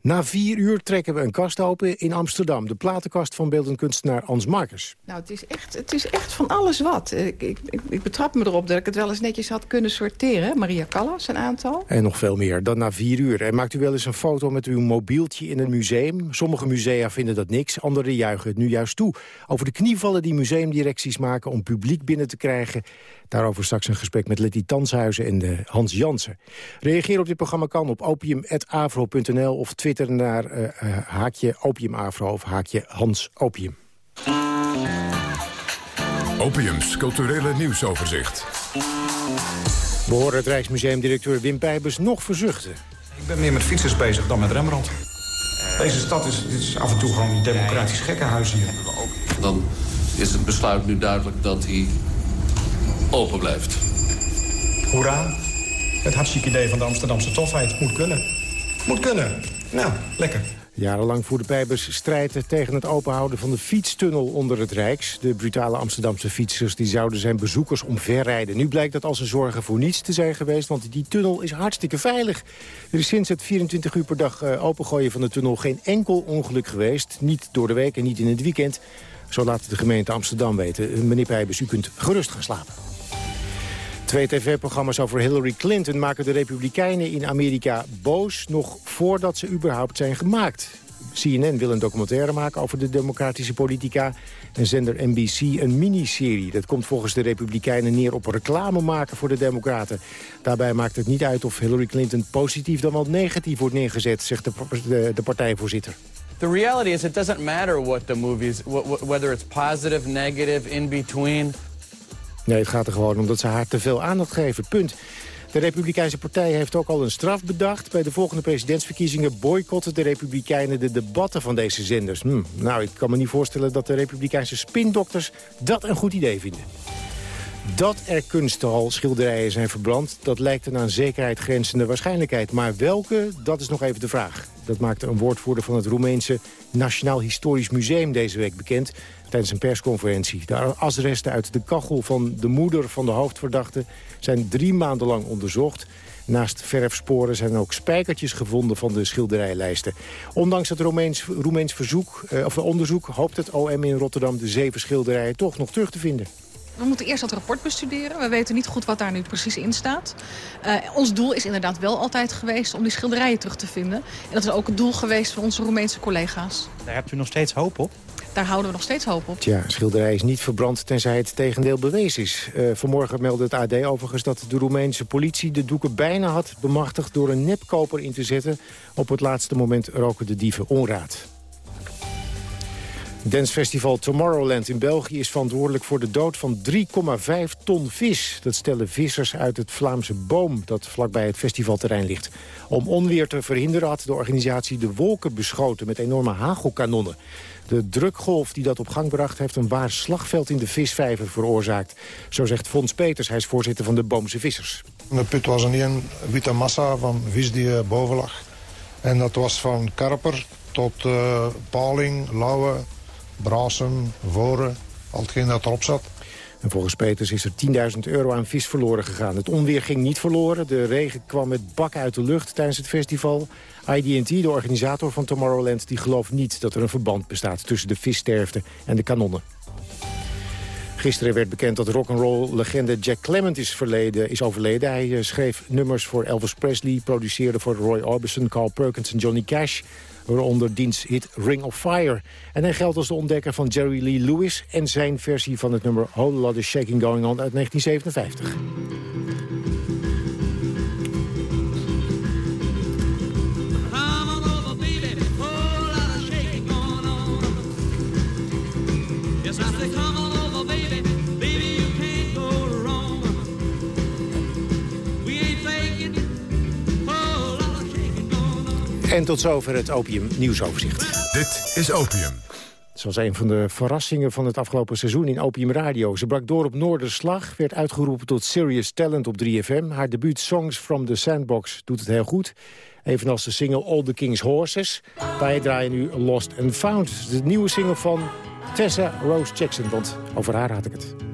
Na vier uur trekken we een kast open in Amsterdam. De platenkast van beeldend kunstenaar Ans Markers. Nou, het is echt, het is echt van alles wat. Ik, ik, ik, ik betrap me erop dat ik het wel eens netjes had kunnen sorteren. Maria Callas, een aantal. En nog veel meer, dan na vier uur. En maakt u wel eens een foto met uw mobieltje in een museum? Sommige musea vinden dat niks, anderen juichen het nu juist toe. Over de knievallen die museumdirecties maken om publiek binnen te krijgen... daarover straks een gesprek met Letty Tanshuizen en Hans Jansen. Reageer op dit programma kan op opium.avro.nl... of twitter naar eh, eh, haakje opiumavro of haakje Hans Opium. Opiums culturele nieuwsoverzicht. We horen het Rijksmuseumdirecteur Wim Pijbers nog verzuchten. Ik ben meer met fietsers bezig dan met Rembrandt. Deze stad is, dit is af en toe gewoon een democratisch gekkenhuis hier. Dan is het besluit nu duidelijk dat hij open blijft. Hoera. Het hartstikke idee van de Amsterdamse tofheid. Moet kunnen. Moet kunnen. Nou, lekker. Jarenlang voerde Pijbers strijd tegen het openhouden van de fietstunnel onder het Rijks. De brutale Amsterdamse fietsers die zouden zijn bezoekers omverrijden. Nu blijkt dat als een zorgen voor niets te zijn geweest, want die tunnel is hartstikke veilig. Er is sinds het 24 uur per dag eh, opengooien van de tunnel geen enkel ongeluk geweest. Niet door de week en niet in het weekend. Zo laat de gemeente Amsterdam weten. Eh, Meneer Pijbers, u kunt gerust gaan slapen. Twee tv-programma's over Hillary Clinton maken de Republikeinen in Amerika boos... nog voordat ze überhaupt zijn gemaakt. CNN wil een documentaire maken over de democratische politica... en zender NBC een miniserie. Dat komt volgens de Republikeinen neer op reclame maken voor de democraten. Daarbij maakt het niet uit of Hillary Clinton positief dan wel negatief wordt neergezet... zegt de, de, de partijvoorzitter. The reality is it doesn't matter what the movies, whether it's positive, negative, in between. Nee, het gaat er gewoon om dat ze haar te veel aandacht geven. Punt. De Republikeinse Partij heeft ook al een straf bedacht. Bij de volgende presidentsverkiezingen boycotten de Republikeinen de debatten van deze zenders. Hm, nou, ik kan me niet voorstellen dat de Republikeinse spindokters dat een goed idee vinden. Dat er kunsthal schilderijen zijn verbrand, dat lijkt een aan zekerheid grenzende waarschijnlijkheid. Maar welke, dat is nog even de vraag. Dat maakte een woordvoerder van het Roemeense Nationaal Historisch Museum deze week bekend tijdens een persconferentie. De asresten uit de kachel van de moeder van de hoofdverdachte zijn drie maanden lang onderzocht. Naast verfsporen zijn ook spijkertjes gevonden van de schilderijlijsten. Ondanks het Roemeens, Roemeens verzoek, eh, of onderzoek hoopt het OM in Rotterdam de zeven schilderijen toch nog terug te vinden. We moeten eerst dat rapport bestuderen. We weten niet goed wat daar nu precies in staat. Uh, ons doel is inderdaad wel altijd geweest om die schilderijen terug te vinden. En dat is ook het doel geweest van onze Roemeense collega's. Daar hebt u nog steeds hoop op? Daar houden we nog steeds hoop op. Tja, schilderij is niet verbrand tenzij het tegendeel bewezen is. Uh, vanmorgen meldde het AD overigens dat de Roemeense politie de doeken bijna had bemachtigd door een nepkoper in te zetten. Op het laatste moment roken de dieven onraad. Dancefestival Tomorrowland in België is verantwoordelijk voor de dood van 3,5 ton vis. Dat stellen vissers uit het Vlaamse Boom dat vlakbij het festivalterrein ligt. Om onweer te verhinderen had de organisatie de wolken beschoten met enorme hagelkanonnen. De drukgolf die dat op gang bracht heeft een waar slagveld in de visvijver veroorzaakt. Zo zegt Fons Peters, hij is voorzitter van de Boomse Vissers. De put was een één witte massa van vis die eh, boven lag. En dat was van karper tot uh, paling, lauwe, brazen, voren, al hetgeen dat erop zat. En volgens Peters is er 10.000 euro aan vis verloren gegaan. Het onweer ging niet verloren. De regen kwam met bakken uit de lucht tijdens het festival. ID&T, de organisator van Tomorrowland, die gelooft niet dat er een verband bestaat tussen de vissterfte en de kanonnen. Gisteren werd bekend dat rock'n'roll-legende Jack Clement is, verleden, is overleden. Hij eh, schreef nummers voor Elvis Presley, produceerde voor Roy Orbison, Carl Perkins en Johnny Cash waaronder diens hit Ring of Fire. En hij geldt als de ontdekker van Jerry Lee Lewis... en zijn versie van het nummer Whole Lot of Shaking Going On uit 1957. En tot zover het Opium nieuwsoverzicht. Dit is Opium. Het was een van de verrassingen van het afgelopen seizoen in Opium Radio. Ze brak door op Noorderslag, werd uitgeroepen tot Serious Talent op 3FM. Haar debuut Songs from the Sandbox doet het heel goed. Evenals de single All the King's Horses. Wij draaien nu Lost and Found. De nieuwe single van Tessa Rose Jackson, want over haar had ik het.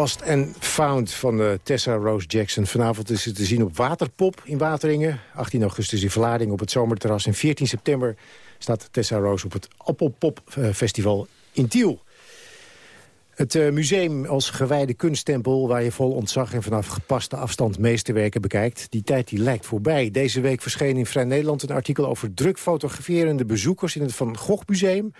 Lost and Found van uh, Tessa Rose Jackson. Vanavond is het te zien op Waterpop in Wateringen. 18 augustus in Verlading op het Zomerterras. En 14 september staat Tessa Rose op het Appelpop uh, Festival in Tiel. Het uh, museum als gewijde kunsttempel waar je vol ontzag en vanaf gepaste afstand meesterwerken bekijkt. Die tijd die lijkt voorbij. Deze week verscheen in Vrij Nederland een artikel over druk fotograferende bezoekers in het Van Gogh Museum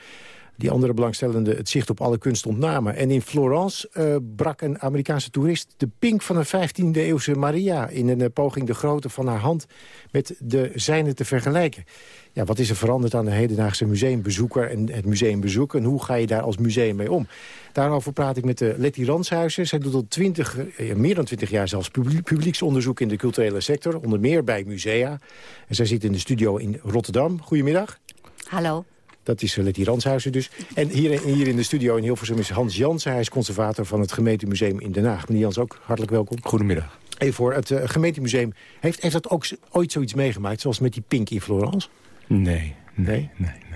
die andere belangstellenden het zicht op alle kunst ontnamen. En in Florence uh, brak een Amerikaanse toerist de pink van een 15e-eeuwse Maria... in een uh, poging de grootte van haar hand met de zijne te vergelijken. Ja, wat is er veranderd aan de hedendaagse museumbezoeker en het museumbezoek... en hoe ga je daar als museum mee om? Daarover praat ik met uh, Letty Ranshuizen. Zij doet al 20, meer dan 20 jaar zelfs publieksonderzoek in de culturele sector. Onder meer bij musea. En zij zit in de studio in Rotterdam. Goedemiddag. Hallo. Dat is Letty Ranshuizen dus. En hier, hier in de studio in Hilversum is Hans Jansen. Hij is conservator van het gemeentemuseum in Den Haag. Meneer Jans, ook hartelijk welkom. Goedemiddag. Even voor, het uh, gemeentemuseum, heeft, heeft dat ook ooit zoiets meegemaakt... zoals met die Pink in Florence? Nee, nee, nee.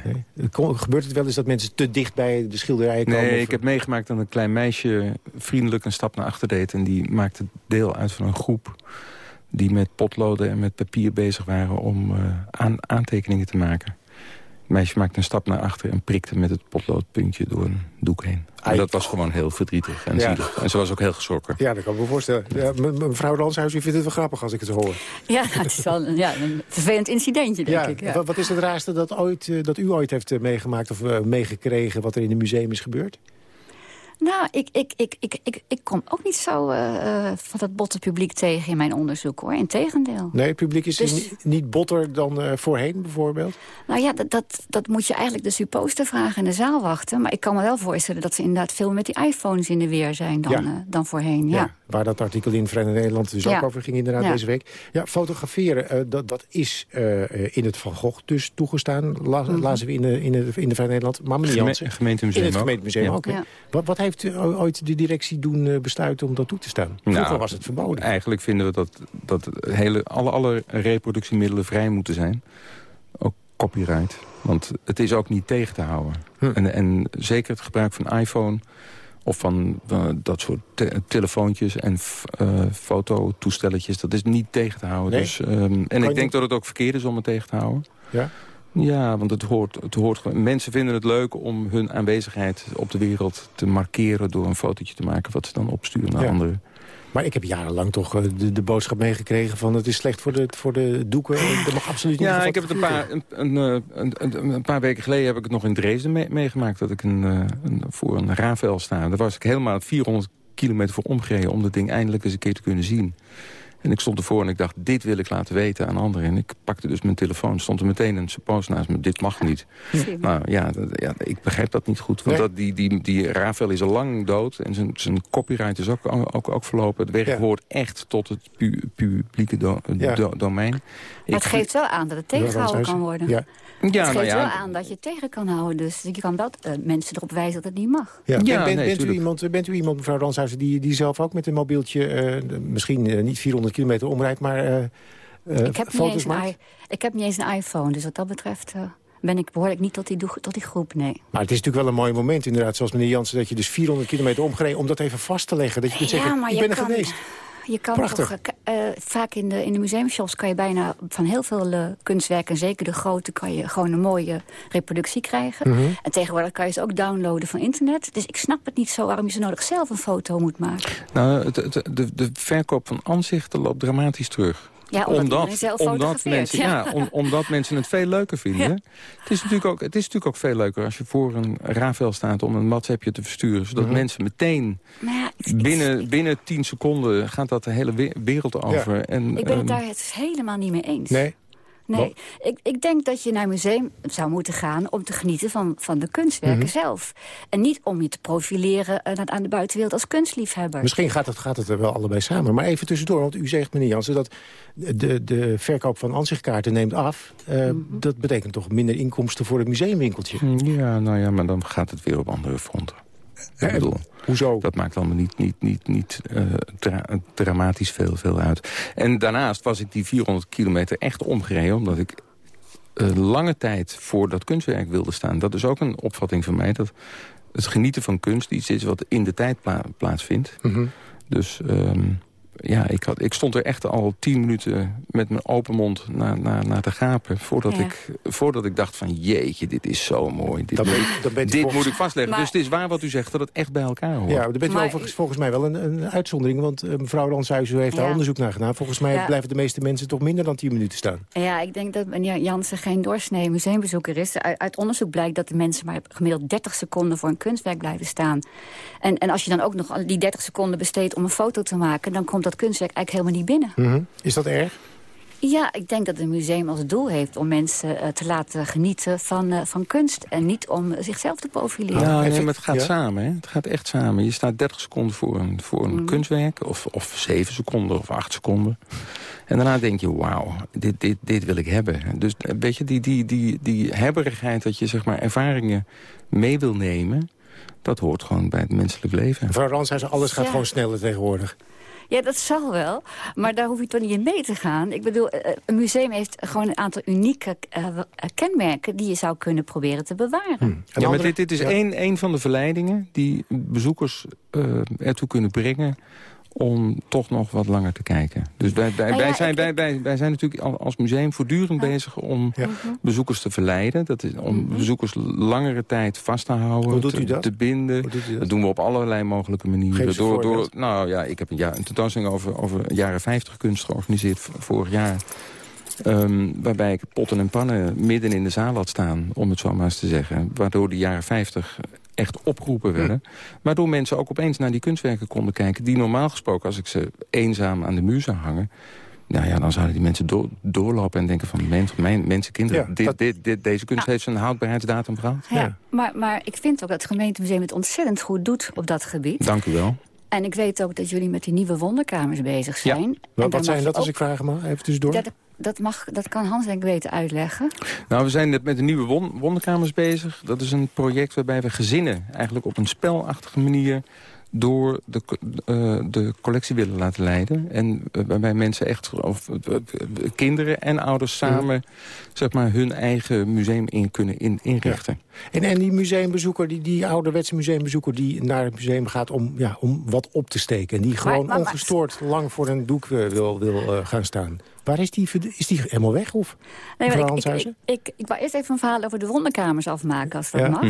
nee, nee. Gebeurt het wel eens dat mensen te dicht bij de schilderijen komen? Nee, ik heb meegemaakt dat een klein meisje vriendelijk een stap naar achter deed... en die maakte deel uit van een groep die met potloden en met papier bezig waren... om uh, aan, aantekeningen te maken meisje maakte een stap naar achter en prikte met het potloodpuntje door een doek heen. En dat was gewoon heel verdrietig en ja. zielig. En ze was ook heel geschrokken. Ja, dat kan ik me voorstellen. Ja, mevrouw Ranshuis, u vindt het wel grappig als ik het hoor. Ja, het is wel een, ja, een vervelend incidentje, denk ja. ik. Ja. Wat is het raarste dat, ooit, dat u ooit heeft meegemaakt of uh, meegekregen... wat er in het museum is gebeurd? Nou, ik, ik, ik, ik, ik, ik kom ook niet zo uh, van het botte publiek tegen in mijn onderzoek, hoor. Integendeel. Nee, het publiek is dus, niet, niet botter dan uh, voorheen, bijvoorbeeld? Nou ja, dat, dat, dat moet je eigenlijk de supposter vragen in de zaal wachten. Maar ik kan me wel voorstellen dat ze inderdaad veel met die iPhones in de weer zijn dan, ja. uh, dan voorheen. Ja. ja. waar dat artikel in Verenigd Nederland dus ook over ging inderdaad deze week. Ja, fotograferen, dat, dat is in het Van Gogh dus toegestaan. La, mm -hmm. Lazen we in de, in de, in de Verenigd Nederland. Maar meneer Jansen, gemeentemuseum in het gemeentemuseum ook. ook wat, wat heeft u ooit de directie doen uh, besluiten om dat toe te staan? Vroeger nou, was het verboden. Eigenlijk vinden we dat, dat hele, alle, alle reproductiemiddelen vrij moeten zijn. Ook copyright. Want het is ook niet tegen te houden. Hm. En, en zeker het gebruik van iPhone of van uh, dat soort te telefoontjes en uh, fototoestelletjes. Dat is niet tegen te houden. Nee? Dus, um, en ik denk dat het ook verkeerd is om het tegen te houden. Ja? Ja, want het hoort, het hoort, mensen vinden het leuk om hun aanwezigheid op de wereld te markeren... door een fotootje te maken wat ze dan opsturen naar ja. anderen. Maar ik heb jarenlang toch de, de boodschap meegekregen van... het is slecht voor de, voor de doeken. Dat mag absoluut niet Ja, ik heb het een paar, een, een, een, een, paar weken geleden heb ik het nog in Dresden mee, meegemaakt... dat ik een, een, voor een Ravel sta. Daar was ik helemaal 400 kilometer voor omgereden... om dat ding eindelijk eens een keer te kunnen zien. En ik stond ervoor en ik dacht, dit wil ik laten weten aan anderen. En ik pakte dus mijn telefoon, stond er meteen een suppose naast me. Dit mag niet. Ja. Nou ja, ja, ik begrijp dat niet goed. Want nee. dat, die, die, die Rafael is al lang dood. En zijn, zijn copyright is ook, ook, ook verlopen. Het werk ja. hoort echt tot het pu publieke do, ja. do, domein. Maar het ik, geeft wel aan dat het tegengehouden kan worden. Ja. Ja, het nou geeft ja. wel aan dat je het tegen kan houden. Dus je kan dat uh, mensen erop wijzen dat het niet mag. Ja. ja ben, nee, bent, u iemand, bent u iemand, mevrouw Ranshuizen, die, die zelf ook met een mobieltje... Uh, misschien uh, niet 400 kilometer omrijdt, maar ik heb foto's maakt? Ik heb niet eens een iPhone, dus wat dat betreft... ben ik, behoor ik niet tot die, tot die groep, nee. Maar het is natuurlijk wel een mooi moment, inderdaad, zoals meneer Jansen... dat je dus 400 kilometer omgereden om dat even vast te leggen. Dat je kunt ja, zeggen, ik ben er kan, geweest. Je kan Prachtig. toch, uh, vaak in de, in de museumshops kan je bijna van heel veel uh, kunstwerken... zeker de grote, kan je gewoon een mooie reproductie krijgen. Mhm. Mm -hmm. En tegenwoordig kan je ze ook downloaden van internet. Dus ik snap het niet zo waarom je zo nodig zelf een foto moet maken. Nou, het, de, de verkoop van aanzichten loopt dramatisch terug. Ja, omdat, omdat, mensen, ja, ja om, omdat mensen het veel leuker vinden. Ja. Het, is natuurlijk ook, het is natuurlijk ook veel leuker als je voor een Ravel staat om een WhatsAppje te versturen. Zodat Mhm. mm -hmm. mensen meteen ja, binnen, binnen tien seconden gaat dat de hele wereld over. En, ik ben het um, daar het helemaal niet mee eens. Nee? Nee, ik, ik denk dat je naar een museum zou moeten gaan... om te genieten van, van de kunstwerken Mhm. zelf. En niet om je te profileren uh, aan de buitenwereld als kunstliefhebber. Misschien gaat het, gaat het er wel allebei samen. Maar even tussendoor, want u zegt, meneer Jansen... dat de, de verkoop van aanzichtkaarten neemt af. Uh, Mhm. Dat betekent toch minder inkomsten voor het museumwinkeltje? Ja, nou ja, maar dan gaat het weer op andere fronten. Ik bedoel, hoezo? Dat maakt allemaal niet, niet, niet, niet uh, dra dramatisch veel, veel uit. En daarnaast was ik die 400 kilometer echt omgereden... omdat ik uh, lange tijd voor dat kunstwerk wilde staan. Dat is ook een opvatting van mij. Dat het genieten van kunst iets is wat in de tijd pla plaatsvindt. Mhm. Dus ehm, ja, ik, had, ik stond er echt al tien minuten met mijn open mond naar, naar, naar te gapen... Voordat, Ja. ik, voordat ik dacht van jeetje, dit is zo mooi. Dit, Dan ben- moet- dan dit volgens- moet ik vastleggen. Maar- Dus het is waar wat u zegt, dat het echt bij elkaar hoort. Ja, daar bent u Maar- overigens volgens mij wel een, een uitzondering. Want eh, mevrouw Lanshuis, u heeft daar Ja. onderzoek naar gedaan. Volgens mij Ja. blijven de meeste mensen toch minder dan 10 minuten staan. Ja, ik denk dat meneer Jansen geen doorsnee museumbezoeker is. Uit, uit onderzoek blijkt dat de mensen maar gemiddeld 30 seconden voor een kunstwerk blijven staan. En, en als je dan ook nog die 30 seconden besteedt om een foto te maken... dan komt dat kunstwerk eigenlijk helemaal niet binnen. Mhm. Is dat erg? Ja, ik denk dat een museum als doel heeft om mensen eh, te laten genieten van, eh, van kunst. En niet om zichzelf te profileren. Ja, nee, Even- maar het gaat ja. samen. Hè? Het gaat echt samen. Je staat 30 seconden voor een, voor een Mhm. kunstwerk. Of, of 7 seconden of 8 seconden. En daarna denk je, wauw, dit, dit, dit wil ik hebben. Dus een beetje die, die, die, die hebberigheid dat je zeg maar, ervaringen mee wil nemen... dat hoort gewoon bij het menselijk leven. Mevrouw Lanshuis, alles gaat Ja. gewoon sneller tegenwoordig. Ja, dat zal wel. Maar daar hoef je toch niet in mee te gaan. Ik bedoel, eh, een museum heeft gewoon een aantal unieke eh, eh, kenmerken... die je zou kunnen proberen te bewaren. Ja, maar dit, dit is ja. één, één van de verleidingen die bezoekers eh, ertoe kunnen brengen om toch nog wat langer te kijken. Dus wij, wij, ja, wij, zijn, ik- wij, wij, wij zijn natuurlijk al- als museum voortdurend bezig om Ja. bezoekers te verleiden. Dat is om bezoekers langere tijd vast te houden, Hoe doet te, u dat? te binden. Hoe doet u dat? Dat doen we op allerlei mogelijke manieren. Door, door, nou ja, ik heb een, jaar, een tentoonstelling over, over jaren 50 kunst georganiseerd vorig jaar. Ehm, waarbij ik potten en pannen midden in de zaal had staan, om het zo maar eens te zeggen. Waardoor de jaren 50 echt opgeroepen werden. Waardoor mensen ook opeens naar die kunstwerken konden kijken... die normaal gesproken, als ik ze eenzaam aan de muur zou hangen... Nou ja, dan zouden die mensen door- doorlopen en denken van... Mens, mijn, mensen, kinderen, Ja, dit, dat- dit, dit, deze kunst heeft zijn houdbaarheidsdatum gehad. Ja, Ja. Maar, maar ik vind ook dat het gemeentemuseum het ontzettend goed doet op dat gebied. Dank u wel. En ik weet ook dat jullie met die nieuwe wonderkamers bezig zijn. Wat, zijn dat, als ik vragen mag? Even tussendoor. Dat, dat, mag, dat kan Hans denk ik weten uitleggen. Nou, we zijn net met de nieuwe won wonderkamers bezig. Dat is een project waarbij we gezinnen eigenlijk op een spelachtige manier door de, eh, de collectie willen laten leiden. En eh, waarbij mensen echt, of eh, kinderen en ouders samen... zeg maar hun eigen museum in kunnen in, inrichten. En, en die museumbezoeker, die, die ouderwetse museumbezoeker... die naar het museum gaat om, ja, om wat op te steken... en die gewoon maar- maar- ongestoord lang voor een doek wil, wil gaan staan. Waar is die, is die helemaal weg? Of? Nee, maar ik, ik, ik, ik, ik wou eerst even een verhaal over de wonderkamers afmaken, als dat Ja. mag.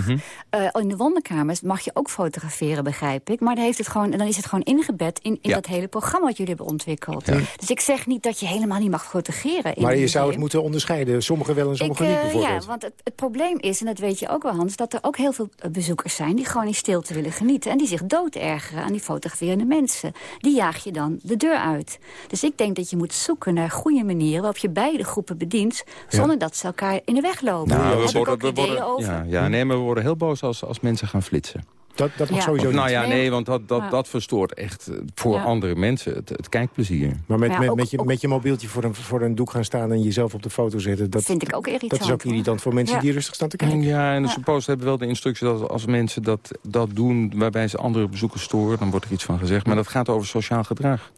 Eh, in de wonderkamers mag je ook fotograferen, begrijp ik. Maar dan, heeft het gewoon, dan is het gewoon ingebed in, in Ja. dat hele programma wat jullie hebben ontwikkeld. Ja. Dus ik zeg niet dat je helemaal niet mag fotograferen. In Maar je zou het moeten onderscheiden. Sommigen wel en Ik, sommigen eh, niet bijvoorbeeld. ja, want het, het probleem is, en dat weet je ook wel Hans... dat er ook heel veel eh, bezoekers zijn die gewoon in stilte willen genieten... en die zich dood ergeren aan die fotograferende mensen. Die jaag je dan de deur uit. Dus ik denk dat je moet zoeken naar goede manieren... waarop je beide groepen bedient... zonder dat ze elkaar in de weg lopen. Nou, heb we worden, we ideeën worden, over. ja, ja, nee, maar we worden heel boos als, als mensen gaan flitsen. Dat, dat mag Ja. sowieso Of, nou niet. ja, Nee, want dat, dat, dat verstoort echt eh, voor Ja. andere mensen het, het kijkplezier. Maar met, Ja, met, ook- met, je, ook- met je mobieltje voor een, voor een doek gaan staan... en jezelf op de foto zetten... Dat, vind ik ook irritant. dat is ook irritant voor mensen Ja. die rustig staan te kijken. Ja, en de Ja. suppost hebben wel de instructie dat als mensen dat, dat doen... waarbij ze andere bezoekers storen, dan wordt er iets van gezegd. Maar dat gaat over sociaal gedrag.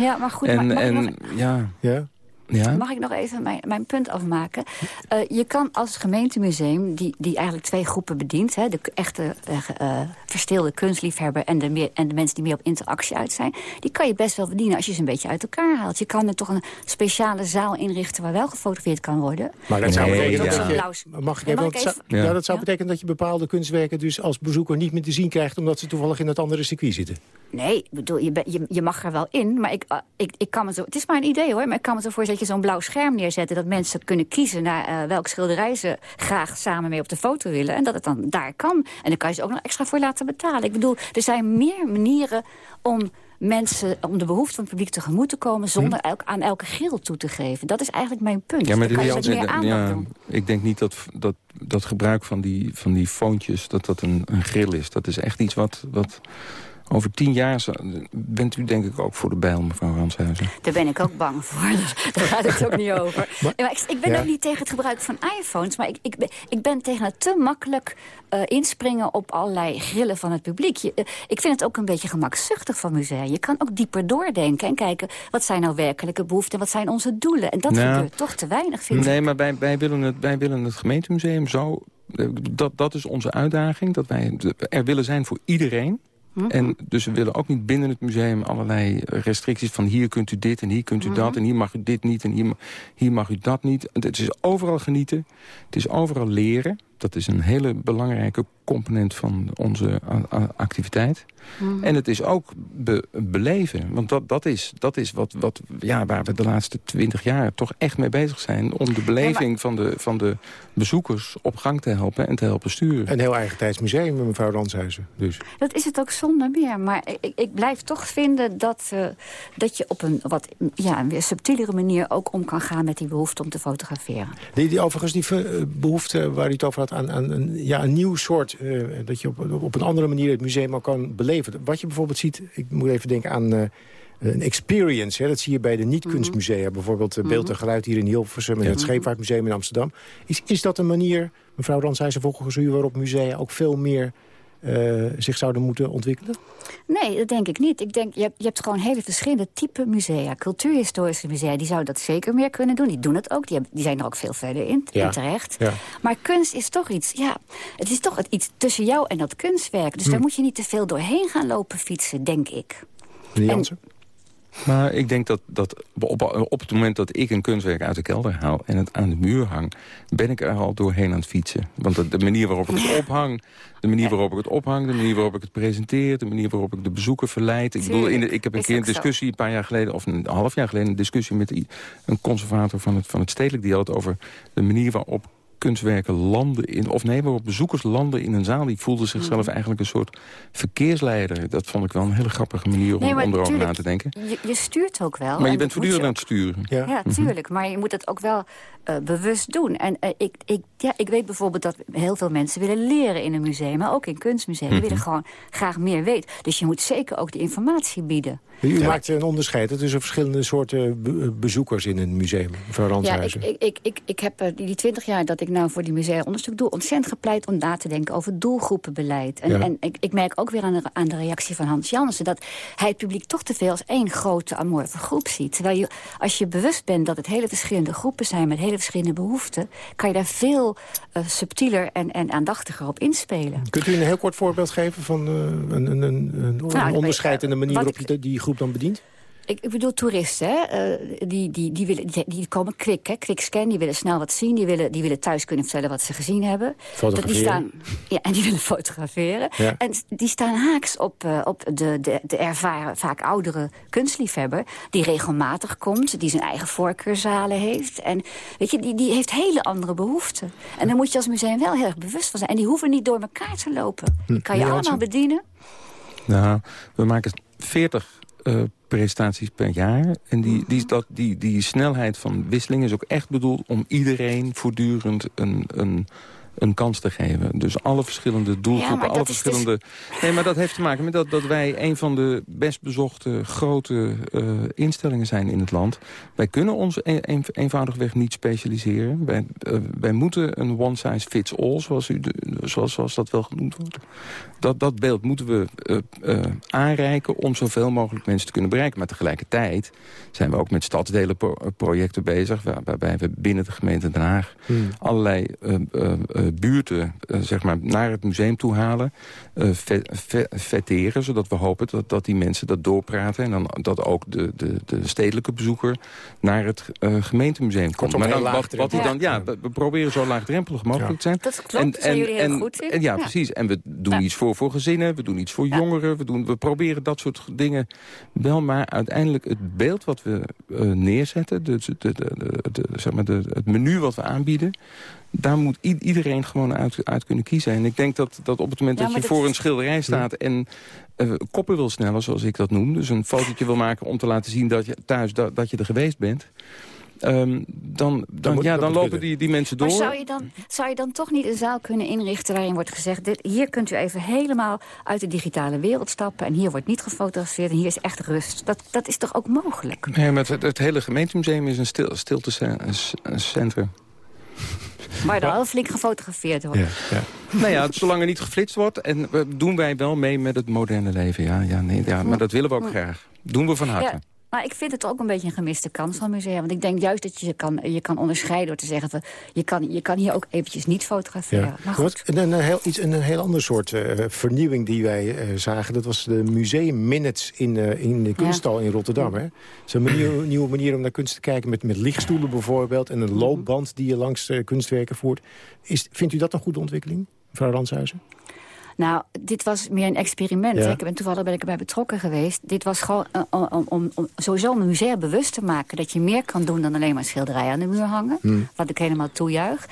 Ja, maar goed, en maar, nog, en ja, Ja? Ja. mag ik nog even mijn, mijn punt afmaken? Eh, je kan als gemeentemuseum, die, die eigenlijk twee groepen bedient... Hè, de echte eh, eh, versteelde kunstliefhebber en de, meer, en de mensen die meer op interactie uit zijn... die kan je best wel bedienen als je ze een beetje uit elkaar haalt. Je kan er toch een speciale zaal inrichten waar wel gefotografeerd kan worden. Maar dat zou Nee, betekenen ja. dat je... Mag ik even, mag dat ik zou- even- ja. Dat zou betekenen dat je bepaalde kunstwerken... dus als bezoeker niet meer te zien krijgt... omdat ze toevallig in het andere circuit zitten. Nee, ik bedoel, je, ben- je, je mag er wel in, maar ik, ik, ik kan me zo... Het is maar een idee hoor, maar ik kan me zo voorstellen... je zo'n blauw scherm neerzet... en dat mensen kunnen kiezen naar eh welk schilderij ze graag samen mee op de foto willen... en dat het dan daar kan. En dan kan je ze ook nog extra voor laten betalen. Ik bedoel, er zijn meer manieren om mensen... om de behoefte van het publiek tegemoet te komen... zonder elk, aan elke grill toe te geven. Dat is eigenlijk mijn punt. Ja, maar kan meer ja, doen. ik denk niet dat, dat, dat gebruik van die, van die foontjes dat dat een, een grill is. Dat is echt iets wat, wat over tien jaar... bent u denk ik ook voor de bijl, mevrouw Ranshuizen. Daar ben ik ook bang voor. Dus daar gaat het ook niet over. Maar ik, ik ben Ja. ook niet tegen het gebruik van iPhones. Maar ik, ik, ben, ik ben tegen het te makkelijk eh, inspringen op allerlei grillen van het publiek. Je, eh, ik vind het ook een beetje gemakzuchtig van musea. Je kan ook dieper doordenken en kijken... wat zijn nou werkelijke behoeften en wat zijn onze doelen. En dat Nou, gebeurt toch te weinig, vind ik. Nee, maar wij, wij, willen het, wij willen het gemeentemuseum zo Dat, dat is onze uitdaging, dat wij er willen zijn voor iedereen. Mhm. En dus we willen ook niet binnen het museum allerlei restricties van hier kunt u dit en hier kunt u Mhm. dat en hier mag u dit niet en hier, hier mag u dat niet. Het is overal genieten, het is overal leren. Dat is een hele belangrijke component van onze activiteit. Mhm. En het is ook be- beleven. Want dat, dat is, dat is wat, wat, ja, waar we de laatste twintig jaar toch echt mee bezig zijn. Om de beleving van, de, van de bezoekers op gang te helpen en te helpen sturen. Een heel eigen tijdsmuseum, mevrouw Ranshuizen. Dus. Dat is het ook zonder meer. Maar ik, ik blijf toch vinden dat, eh, dat je op een wat ja, een weer subtielere manier ook om kan gaan met die behoefte om te fotograferen. Die, die, overigens die eh, behoefte waar u het over had aan, aan een, ja, een nieuw soort... eh, dat je op, op een andere manier het museum ook kan beleven. Wat je bijvoorbeeld ziet, ik moet even denken aan... eh, een experience, hè, dat zie je bij de niet-kunstmusea. Bijvoorbeeld eh, Beeld en Geluid hier in Hilversum... en het Scheepvaartmuseum in Amsterdam. Is, is dat een manier, mevrouw Ranshuizen, volgens u... waarop musea ook veel meer eh, zich zouden moeten ontwikkelen? Nee, dat denk ik niet. Ik denk, je hebt, je hebt gewoon hele verschillende type musea. Cultuurhistorische musea, die zouden dat zeker meer kunnen doen. Die doen het ook. Die, hebben, die zijn er ook veel verder in, Ja. en terecht. Ja. Maar kunst is toch iets, ja, het is toch iets tussen jou en dat kunstwerk. Dus Hm. daar moet je niet te veel doorheen gaan lopen fietsen, denk ik. En- Jansen? Maar ik denk dat, dat op, op het moment dat ik een kunstwerk uit de kelder haal... en het aan de muur hang, ben ik er al doorheen aan het fietsen. Want de, de manier waarop ik het ophang... de manier waarop ik het ophang, de manier waarop ik het presenteer... de manier waarop ik de bezoeker verleid. Ik, bedoel, in de, ik heb een keer een discussie een paar jaar geleden... of een half jaar geleden een discussie met een conservator van het, van het stedelijk... die had het over de manier waarop kunstwerken landen in... of nee, waarop bezoekers landen in een zaal. Die voelden zichzelf Mhm. eigenlijk een soort verkeersleider. Dat vond ik wel een hele grappige manier om, Nee, na te denken. Je, je stuurt ook wel. Maar je bent voortdurend aan het sturen. Ja, tuurlijk. Maar je moet het ook wel eh, bewust doen. En eh, ik, ik, ja, ik weet bijvoorbeeld dat heel veel mensen willen leren in een museum. Maar ook in kunstmusea. Die Mhm. willen gewoon graag meer weten. Dus je moet zeker ook de informatie bieden. U maakt een onderscheid tussen verschillende soorten be- bezoekers in een museum, mevrouw Ja, ik, Ranshuizen. ik, ik, ik, ik heb eh, die twintig jaar dat ik nou voor die musea onderzoek doe... ontzettend gepleit om na te denken over doelgroepenbeleid. En, Ja. en ik, ik merk ook weer aan de, aan de reactie van Hans Jansen... dat hij het publiek toch te veel als één grote amorfe groep ziet. Terwijl je, als je bewust bent dat het hele verschillende groepen zijn... met hele verschillende behoeften... kan je daar veel eh, subtieler en, en aandachtiger op inspelen. Kunt u een heel kort voorbeeld geven van eh, een, een, een, een Nou, onderscheid in de manier wat waarop je die groep dan bedient? Ik, ik bedoel toeristen, hè? eh, die, die, die, willen, die, die komen quick, hè? quick scan, die willen snel wat zien. Die willen, die willen thuis kunnen vertellen wat ze gezien hebben. Fotograferen. Dat die staan, ja, en die willen fotograferen. Ja. En die staan haaks op, eh, op de, de, de ervaren, vaak oudere kunstliefhebber... die regelmatig komt, die zijn eigen voorkeurzalen heeft. En weet je, die, die heeft hele andere behoeften. En daar moet je als museum wel heel erg bewust van zijn. En die hoeven niet door elkaar te lopen. Die kan je allemaal bedienen. Nou, we maken 40 eh, presentaties per jaar. En die, Mhm. die, dat, die, die snelheid van wisseling is ook echt bedoeld... om iedereen voortdurend een, een, een kans te geven. Dus alle verschillende doelgroepen, alle dus- verschillende... Nee, maar dat heeft te maken met dat, dat wij een van de best bezochte grote eh, instellingen zijn in het land. Wij kunnen ons een, een- eenvoudigweg niet specialiseren. Wij, eh, wij moeten een one size fits all, zoals, u de, zoals, zoals dat wel genoemd wordt. Dat, dat beeld moeten we eh, eh, aanreiken om zoveel mogelijk mensen te kunnen bereiken. Maar tegelijkertijd zijn we ook met stadsdelenprojecten bezig... waar- waarbij we binnen de gemeente Den Haag Hmm. allerlei eh, eh, eh, buurten eh, zeg maar, naar het museum toe halen. eh, ve- ve- vetteren, zodat we hopen dat, dat die mensen dat doorpraten... en dan dat ook de, de, de stedelijke bezoeker naar het eh, gemeentemuseum komt. Maar dan, wat, wat hij dan, laagdrempelig. ja, we, we proberen zo laagdrempelig mogelijk te zijn. Dat klopt, daar zijn jullie heel goed in. en ja, Ja. precies. En we doen Ja. iets voor, voor gezinnen, we doen iets voor jongeren. We, doen, we proberen dat soort dingen wel. Maar uiteindelijk het beeld wat we neerzetten... De, de, de, de, de- zeg maar de, het menu wat we aanbieden... daar moet iedereen gewoon uit, uit kunnen kiezen. En ik denk dat, dat op het moment Ja, dat je voor een schilderij staat... en eh, koppen wil snellen, zoals ik dat noem... dus een fotootje wil maken om te laten zien dat je thuis dat, dat je er geweest bent... ehm, dan, dan, ja, dan lopen die, die mensen door. Maar zou je, dan, zou je dan toch niet een zaal kunnen inrichten waarin wordt gezegd... Dit, hier kunt u even helemaal uit de digitale wereld stappen... en hier wordt niet gefotografeerd en hier is echt rust. Dat, dat is toch ook mogelijk? Nee, maar het, het hele gemeentemuseum is een stil, stiltecentrum. Waar dan wel flink gefotografeerd wordt. Ja, ja. nou ja, zolang er niet geflitst wordt, en doen wij wel mee met het moderne leven. Ja, ja, nee, ja, maar dat willen we ook graag. Doen we van harte. Maar ik vind het ook een beetje een gemiste kans van musea. Want ik denk juist dat je je kan, je kan onderscheiden door te zeggen... Van, je, kan, je kan hier ook eventjes niet fotograferen. Ja. Maar goed. Wat, een, een heel, iets, een, een heel ander soort eh, vernieuwing die wij eh, zagen. Dat was de Museum Minutes in, eh, in de kunststal in Rotterdam. Hè? Het is een manier- nieuwe manier om naar kunst te kijken. Met, met lichtstoelen bijvoorbeeld. En een loopband die je langs eh, kunstwerken voert. Is, vindt u dat een goede ontwikkeling, mevrouw Ranshuizen? Nou, dit was meer een experiment. Ja. Ik ben toevallig ben ik erbij betrokken geweest. Dit was gewoon eh, om, om, om, om sowieso een musea bewust te maken... dat je meer kan doen dan alleen maar schilderijen aan de muur hangen. Hmm. Wat ik helemaal toejuich.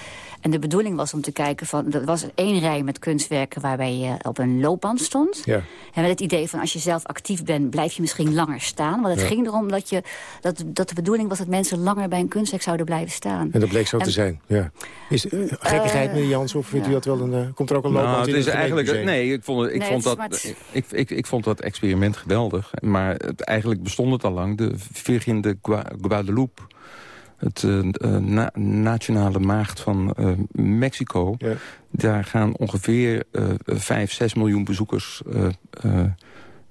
En de bedoeling was om te kijken van... er was één rij met kunstwerken waarbij je op een loopband stond. Ja. En met het idee van als je zelf actief bent... blijf je misschien langer staan. Want het Ja. ging erom dat, je, dat, dat de bedoeling was... dat mensen langer bij een kunstwerk zouden blijven staan. En dat bleek zo En- te zijn. Ja. Is, uh, gekkigheid, meneer Jans, of vindt u dat wel een... eh, komt er ook een loopband Nou, in het is het eigenlijk, nee, ik vond, ik, Nee, vond dat, ik, ik, ik vond dat experiment geweldig. Maar het, eigenlijk bestond het al lang. De Virgin de Gua- Guadeloupe, het eh, eh, na- nationale maagd van eh, Mexico... daar gaan ongeveer eh 5, 6 miljoen bezoekers eh, eh,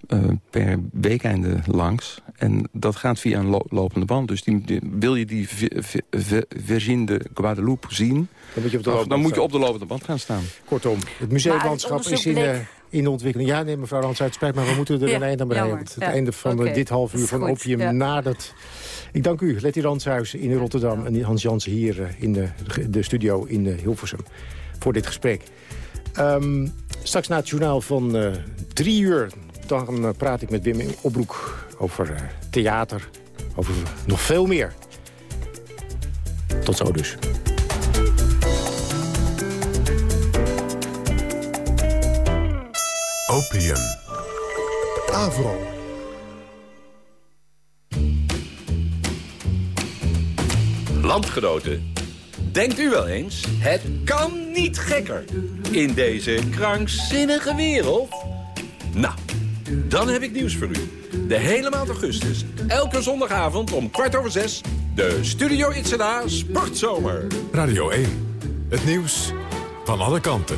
eh, per weekeinde langs. En dat gaat via een lo- lopende band. Dus die, die- wil je die Vi- Vi- Vi- Virgin de Guadeloupe zien... Dan moet je op de dan, lopende moet je staan. op de lopende band gaan staan. Kortom, het museumlandschap is in, in ontwikkeling. Ja, nee, mevrouw Rans, het spijt maar we moeten er Ja, een einde aan want Het Ja. einde van dit half uur van Opium ja. nadert. Ik dank u, Letty Ranshuizen in Rotterdam... en Hans Jansen hier eh, in de, de studio in eh, Hilversum voor dit gesprek. Ehm, straks na het journaal van eh, drie uur... dan praat ik met Wim Opbroek over theater, over nog veel meer. Tot zo dus. Opium. Avro. Landgenoten, denkt u wel eens, het kan niet gekker in deze krankzinnige wereld? Nou, dan heb ik nieuws voor u. De hele maand augustus, elke zondagavond om kwart over zes... de Studio Itzada Sportzomer. Radio 1. Het nieuws van alle kanten.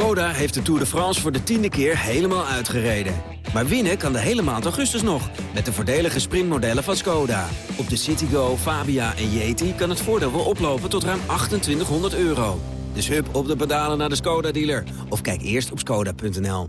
Skoda heeft de Tour de France voor de tiende keer helemaal uitgereden. Maar winnen kan de hele maand augustus nog, met de voordelige sprintmodellen van Skoda. Op de Citigo, Fabia en Yeti kan het voordeel wel oplopen tot ruim 2800 euro. Dus hup op de pedalen naar de Skoda-dealer. Of kijk eerst op skoda.nl.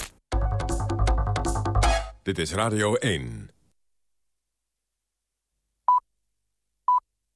Dit is Radio 1.